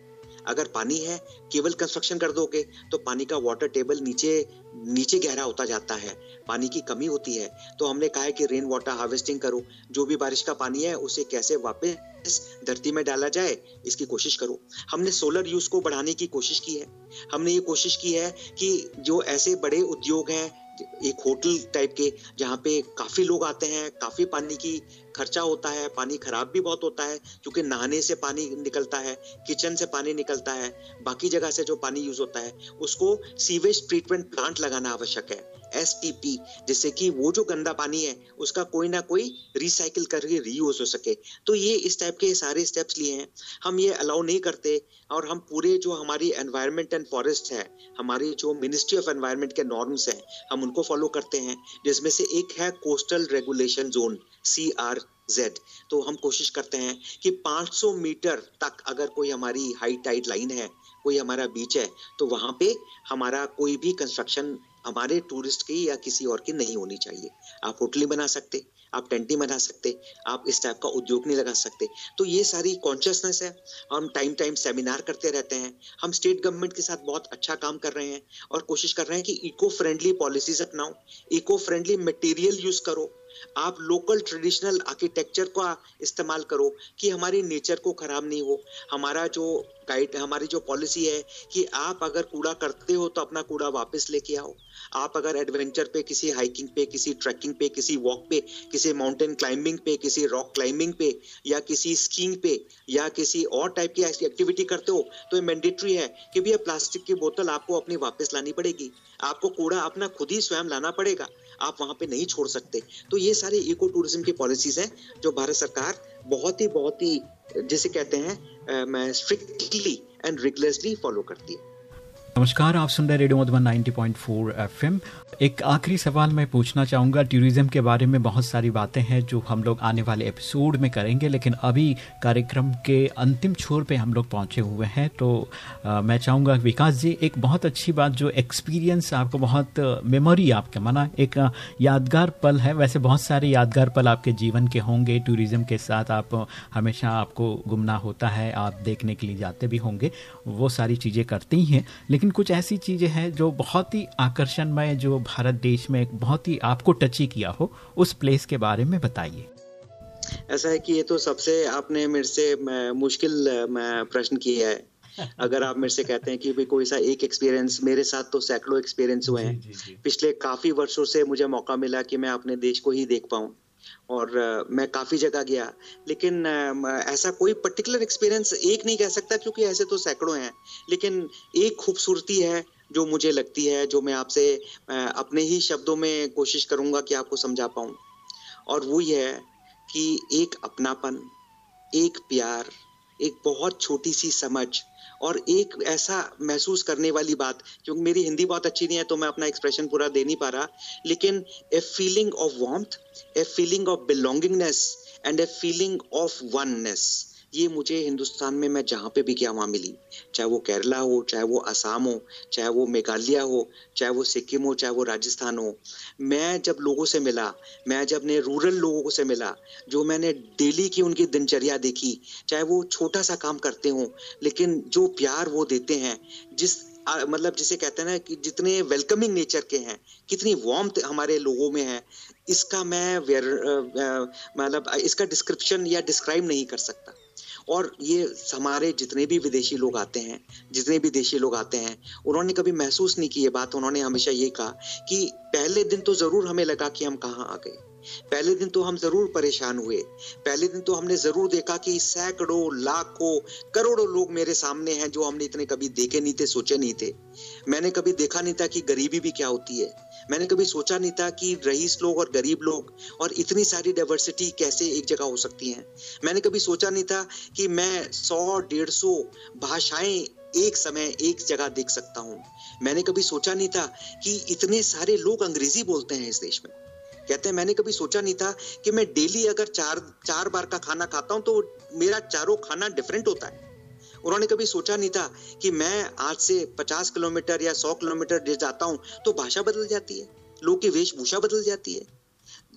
अगर पानी है, केवल कंस्ट्रक्शन कर दोगे तो पानी का वाटर टेबल नीचे नीचे गहरा होता जाता है। पानी की कमी होती है। तो हमने कहा है कि रेन वाटर हार्वेस्टिंग करो। जो भी बारिश का पानी है, उसे कैसे वापस धरती में डाला जाए, इसकी कोशिश करो। हमने सोलर यूज़ को बढ़ाने की कोशिश की है। हमने ये कोशिश की है कि जो ऐसे बड़े उद्योग हैं, एक होटल टाइप के, जहाँ पे काफ़ी लोग आते हैं, काफ़ी पानी की खर्चा होता है, पानी खराब भी बहुत होता है, क्योंकि नहाने से पानी निकलता है किचन से पानी निकलता है, बाकी जगह से जो पानी यूज़ होता है, उसको सीवेज ट्रीटमेंट प्लांट लगाना आवश्यक है एस जिससे कि वो जो गंदा पानी है, उसका कोई ना कोई रिसाइकिल करके रीयूज हो सके। तो ये इस टाइप के सारे स्टेप्स लिए हैं। हम ये अलाउ नहीं करते, और हम पूरे जो हमारी एनवायरमेंट एंड फॉरेस्ट है, हमारी जो मिनिस्ट्री ऑफ़ एनवायरमेंट के नॉर्म्स हैं, हम उनको फॉलो करते हैं, जिसमें से एक है coastal regulation zone C R Z तो हम कोशिश करते हैं कि 500 मीटर तक अगर कोई हमारी हाई टाइड लाइन है, कोई हमारा बीच है तो वहाँ पे हमारा कोई भी कंस्ट्रक्शन हमारे टूरिस्ट की या किसी और की नहीं होनी चाहिए। आप होटल बना सकते, आप टेंटी बना सकते, आप इस टाइप का उद्योग नहीं लगा सकते। तो ये सारी कॉन्शियसनेस है। हम टाइम टाइम सेमिनार करते रहते हैं। हम स्टेट गवर्नमेंट के साथ बहुत अच्छा काम कर रहे हैं और कोशिश कर रहे हैं कि इको फ्रेंडली पॉलिसीज़ अपनाओ। इको फ्रेंडली मटेरियल यूज़ करो। आप लोकल ट्रेडिशनल आर्किटेक्चर का इस्तेमाल करो कि हमारी नेचर को खराब नहीं हो। हमारा जो गाइड हमारी जो पॉलिसी है कि आप अगर कूड़ा करते हो तो अपना कूड़ा वापस लेके आओ। आप अगर एडवेंचर पे, किसी हाइकिंग पे, किसी ट्रैकिंग पे, किसी वॉक पे, किसी माउंटेन क्लाइंबिंग पे, किसी रॉक क्लाइंबिंग पे, या किसी स्कीइंग पे, या किसी और टाइप की एक्टिविटी करते हो तो ये मैंडेटरी है कि भैया प्लास्टिक की बोतल आपको अपनी वापस लानी पड़ेगी। आपको कूड़ा अपना खुद ही स्वयं लाना पड़ेगा। आप वहाँ पे नहीं छोड़ सकते। तो ये सारी इको टूरिज़्म की पॉलिसीज़ हैं, जो भारत सरकार बहुत ही बहुत ही, जिसे कहते हैं मैं स्ट्रिक्टली एंड रिगुलसली फॉलो करती है। नमस्कार आप सुन रहे रेडियो मधुबन 90.4 एफएम। एक आखिरी सवाल मैं पूछना चाहूँगा टूरिज़्म के बारे में बहुत सारी बातें हैं जो हम लोग आने वाले एपिसोड में करेंगे लेकिन अभी कार्यक्रम के अंतिम छोर पे हम लोग पहुँचे हुए हैं। तो आ, मैं चाहूँगा विकास जी एक बहुत अच्छी बात जो एक्सपीरियंस आपको बहुत मेमोरी आपके माना एक यादगार पल है। वैसे बहुत सारे यादगार पल आपके जीवन के होंगे टूरिज़्म के साथ आप हमेशा आपको घूमना होता है आप देखने के लिए जाते भी होंगे वो सारी चीज़ें करते ही। हैं लेकिन कुछ ऐसी चीज़ें हैं जो बहुत ही आकर्षणमय जो भारत देश में एक बहुत ही आपको टची किया हो उस प्लेस के बारे में बताइए। ऐसा है कि ये तो सबसे आपने मेरे से मुश्किल प्रश्न किया है। अगर आप मेरे से कहते हैं कि भाई कोई सा एक एक्सपीरियंस मेरे साथ तो सैकड़ों एक्सपीरियंस हुए हैं। पिछले काफ़ी वर्षों से मुझे मौका मिला कि मैं अपने देश को ही देख पाऊँ। और मैं काफ़ी जगह गया। लेकिन ऐसा कोई पर्टिकुलर एक्सपीरियंस एक नहीं कह सकता क्योंकि ऐसे तो सैकड़ों हैं। लेकिन एक खूबसूरती है जो मुझे लगती है, जो मैं आपसे अपने ही शब्दों में कोशिश करूँगा कि आपको समझा पाऊँ। और वो ये है कि एक अपनापन, एक प्यार, एक बहुत छोटी सी समझ और एक ऐसा महसूस करने वाली बात, क्योंकि मेरी हिंदी बहुत अच्छी नहीं है तो मैं अपना एक्सप्रेशन पूरा दे नहीं पा रहा, लेकिन a feeling of warmth a feeling of belongingness and a feeling of oneness ये मुझे हिंदुस्तान में मैं जहाँ पे भी गया, वहाँ मिली। चाहे वो केरला हो, चाहे वो असम हो, चाहे वो मेघालय हो, चाहे वो सिक्किम हो, चाहे वो राजस्थान हो, मैं जब लोगों से मिला, मैं जब ने रूरल लोगों से मिला, जो मैंने डेली की उनकी दिनचर्या देखी, चाहे वो छोटा सा काम करते हो, लेकिन जो प्यार वो देते हैं, जिस मतलब जिसे कहते हैं ना कि जितने वेलकमिंग नेचर के हैं, कितनी वार्म हमारे लोगों में है, इसका मैं मतलब इसका डिस्क्रिप्शन या डिस्क्राइब नहीं कर सकता। और ये हमारे जितने भी विदेशी लोग आते हैं, जितने भी देशी लोग आते हैं, उन्होंने कभी महसूस नहीं की ये बात, उन्होंने हमेशा ये कहा कि पहले दिन तो ज़रूर हमें लगा कि हम कहाँ आ गए। पहले दिन तो हम ज़रूर परेशान हुए। पहले दिन तो हमने ज़रूर देखा कि सैकड़ों, लाखों, करोड़ों लोग मेरे सामने हैं जो हमने इतने कभी देखे नहीं थे, सोचे नहीं थे। मैंने कभी देखा नहीं था कि गरीबी भी क्या होती है। मैंने कभी सोचा नहीं था कि रईस लोग और गरीब लोग और इतनी सारी डाइवर्सिटी कैसे एक जगह हो सकती है। मैंने कभी सोचा नहीं था कि मैं सौ, डेढ़ सौ भाषाएँ एक समय एक जगह देख सकता हूँ। मैंने कभी सोचा नहीं था कि इतने सारे लोग अंग्रेज़ी बोलते हैं इस देश में। कहते हैं, मैंने कभी सोचा नहीं था कि मैं डेली अगर चार चार बार का खाना खाता हूँ तो मेरा चारों खाना डिफरेंट होता है। उन्होंने कभी सोचा नहीं था कि मैं आज से 50 किलोमीटर या 100 किलोमीटर जाता हूँ तो भाषा बदल जाती है, लोग की वेशभूषा बदल जाती है।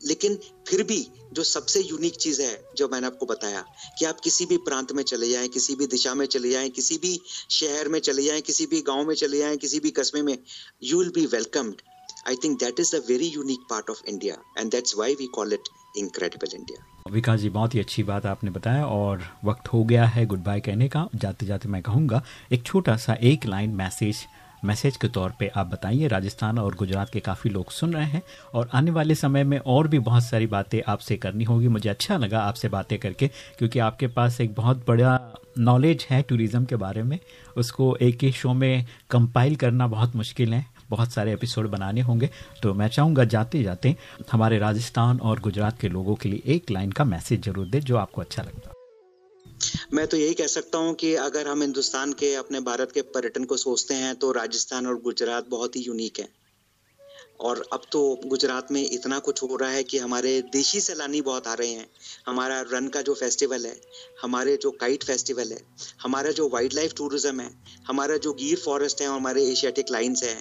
लेकिन फिर भी जो सबसे यूनिक चीज़ है, जो मैंने आपको बताया, कि आप किसी भी प्रांत में चले जाएँ, किसी भी दिशा में चले जाएँ, किसी भी शहर में चले जाएँ, किसी भी गाँव में चले जाएँ, किसी भी कस्बे में you will be welcomed I think that is a very unique part of India and that's why we call it incredible India Vikas ji, बहुत ही अच्छी बात आपने बताया, और वक्त हो गया है गुड बाय कहने का। जाते जाते मैं कहूँगा, एक छोटा सा एक लाइन मैसेज मैसेज के तौर पे आप बताइए, राजस्थान और गुजरात के काफ़ी लोग सुन रहे हैं, और आने वाले समय में और भी बहुत सारी बातें आपसे करनी होगी। मुझे अच्छा लगा आपसे बातें करके, क्योंकि आपके पास एक बहुत बड़ा नॉलेज है टूरिज़्म के बारे में। उसको एक ही शो में कंपाइल करना बहुत मुश्किल है। बहुत सारे एपिसोड बनाने होंगे। तो मैं चाहूँगा जाते जाते हमारे राजस्थान और गुजरात के लोगों के लिए एक लाइन का मैसेज ज़रूर दे जो आपको अच्छा लगता मैं तो यही कह सकता हूँ कि अगर हम हिंदुस्तान के अपने भारत के पर्यटन को सोचते हैं तो राजस्थान और गुजरात बहुत ही यूनिक है। और अब तो गुजरात में इतना कुछ हो रहा है कि हमारे देशी सैलानी बहुत आ रहे हैं। हमारा रन का जो फेस्टिवल है, हमारे जो काइट फेस्टिवल है, हमारा जो वाइल्ड लाइफ टूरिज़्म है, हमारा जो गिर फॉरेस्ट है और हमारे एशियाटिक लाइन्स है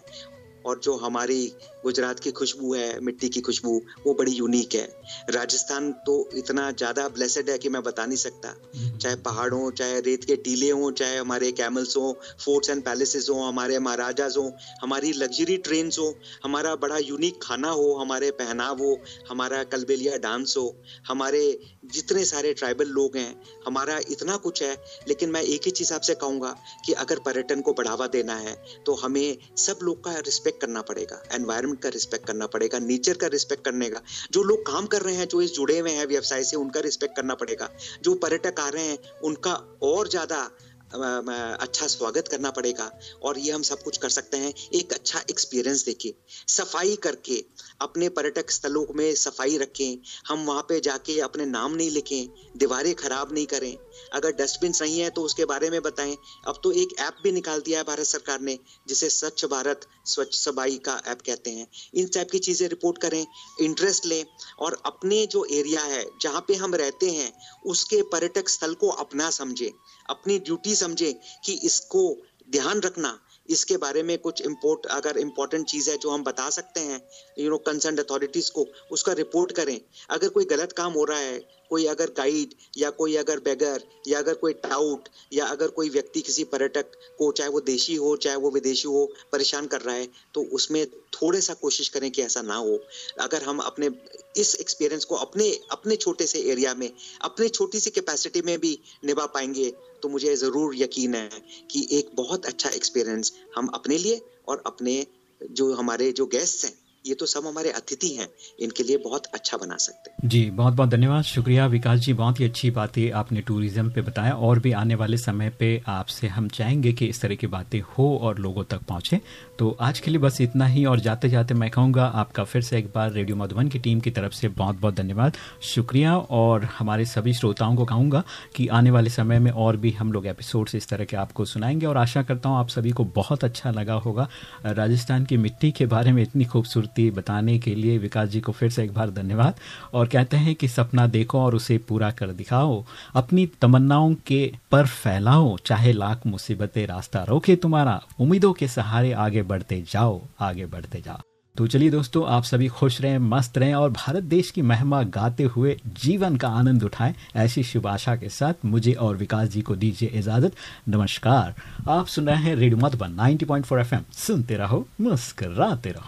और जो हमारी गुजरात की खुशबू है मिट्टी की खुशबू वो बड़ी यूनिक है राजस्थान तो इतना ज़्यादा ब्लेसड है कि मैं बता नहीं सकता हम्म। चाहे पहाड़ हो चाहे रेत के टीले हों चाहे हमारे कैमल्स हों फोर्ट्स एंड पैलेसेस हों हमारे महाराजाज हों हमारी लग्जरी ट्रेन हो हमारा बड़ा यूनिक खाना हो हमारे पहनाव हो हमारा कलबेलिया डांस हो हमारे जितने सारे ट्राइबल लोग हैं हमारा इतना कुछ है लेकिन मैं एक ही चीज़ आपसे कहूँगा कि अगर पर्यटन को बढ़ावा देना है तो हमें सब लोग का रिस्पेक्ट करना पड़ेगा एनवायरमेंट का रिस्पेक्ट करना पड़ेगा नेचर का रिस्पेक्ट करने का। जो लोग काम कर रहे हैं, जो इस जुड़े हुए हैं व्यवसाय से, उनका रिस्पेक्ट करना पड़ेगा। जो पर्यटक आ रहे हैं, उनका और ज़्यादा अच्छा स्वागत करना पड़ेगा। और ये हम सब कुछ कर सकते हैं। एक अच्छा एक्सपीरियंस देखें सफ़ाई करके, अपने पर्यटक स्थलों में सफ़ाई रखें। हम वहाँ पे जाके अपने नाम नहीं लिखें, दीवारें खराब नहीं करें। अगर डस्टबिन नहीं है तो उसके बारे में बताएँ। अब तो एक ऐप भी निकाल दिया है भारत सरकार ने, जिसे स्वच्छ भारत, स्वच्छ सफ़ाई का ऐप कहते हैं। इन टाइप की चीज़ें रिपोर्ट करें इंटरेस्ट लें और अपने जो एरिया है, जहाँ पे हम रहते हैं, उसके पर्यटक स्थल को अपना समझें। अपनी ड्यूटी समझें कि इसको ध्यान रखना इसके बारे में कुछ इम्पोर्ट अगर इम्पोर्टेंट चीज़ है जो हम बता सकते हैं यू नो कंसर्न अथॉरिटीज़ को, उसका रिपोर्ट करें। अगर कोई गलत काम हो रहा है, कोई अगर गाइड या कोई अगर बेगर या अगर कोई टाउट या अगर कोई व्यक्ति किसी पर्यटक को, चाहे वो देशी हो, चाहे वो विदेशी हो, परेशान कर रहा है तो उसमें थोड़े सा कोशिश करें कि ऐसा ना हो। अगर हम अपने, इस एक्सपीरियंस को अपने अपने छोटे से एरिया में, अपनी छोटी सी कैपेसिटी में भी निभा पाएँगे तो मुझे ज़रूर यकीन है कि एक बहुत अच्छा एक्सपीरियंस हम अपने लिए और अपने जो हमारे जो गेस्ट हैं ये तो सब हमारे अतिथि हैं, इनके लिए बहुत अच्छा बना सकते हैं। जी, बहुत बहुत धन्यवाद। शुक्रिया विकास जी, बहुत ही अच्छी बातें आपने टूरिज़्म पे बताया और भी आने वाले समय पे आपसे हम चाहेंगे कि इस तरह की बातें हो और लोगों तक पहुँचे। तो आज के लिए बस इतना ही और जाते जाते मैं कहूँगा आपका फिर से एक बार रेडियो मधुबन की टीम की तरफ़ से बहुत बहुत धन्यवाद। शुक्रिया और हमारे सभी श्रोताओं को कहूँगा कि आने वाले समय में और भी हम लोग एपिसोड्स इस तरह के आपको सुनाएँगे और आशा करता हूँ आप सभी को बहुत अच्छा लगा होगा। राजस्थान की मिट्टी के बारे में इतनी खूबसूरती बताने के लिए विकास जी को फिर से एक बार धन्यवाद और कहते हैं कि सपना देखो और उसे पूरा कर दिखाओ। अपनी तमन्नाओं के पर फैलाओ, चाहे लाख मुसीबतें रास्ता रोके तुम्हारा। उम्मीदों के सहारे आगे बढ़ते जाओ, आगे बढ़ते जाओ। तो चलिए दोस्तों, आप सभी खुश रहें, मस्त रहें और भारत देश की महिमा गाते हुए जीवन का आनंद उठाएँ। ऐसी शुभ आशा के साथ मुझे और विकास जी को दीजिए इजाज़त। नमस्कार। आप सुन रहे हैं रेडियो मधुबन 90.4 एफएम। सुनते रहो, मुस्कराते रहो।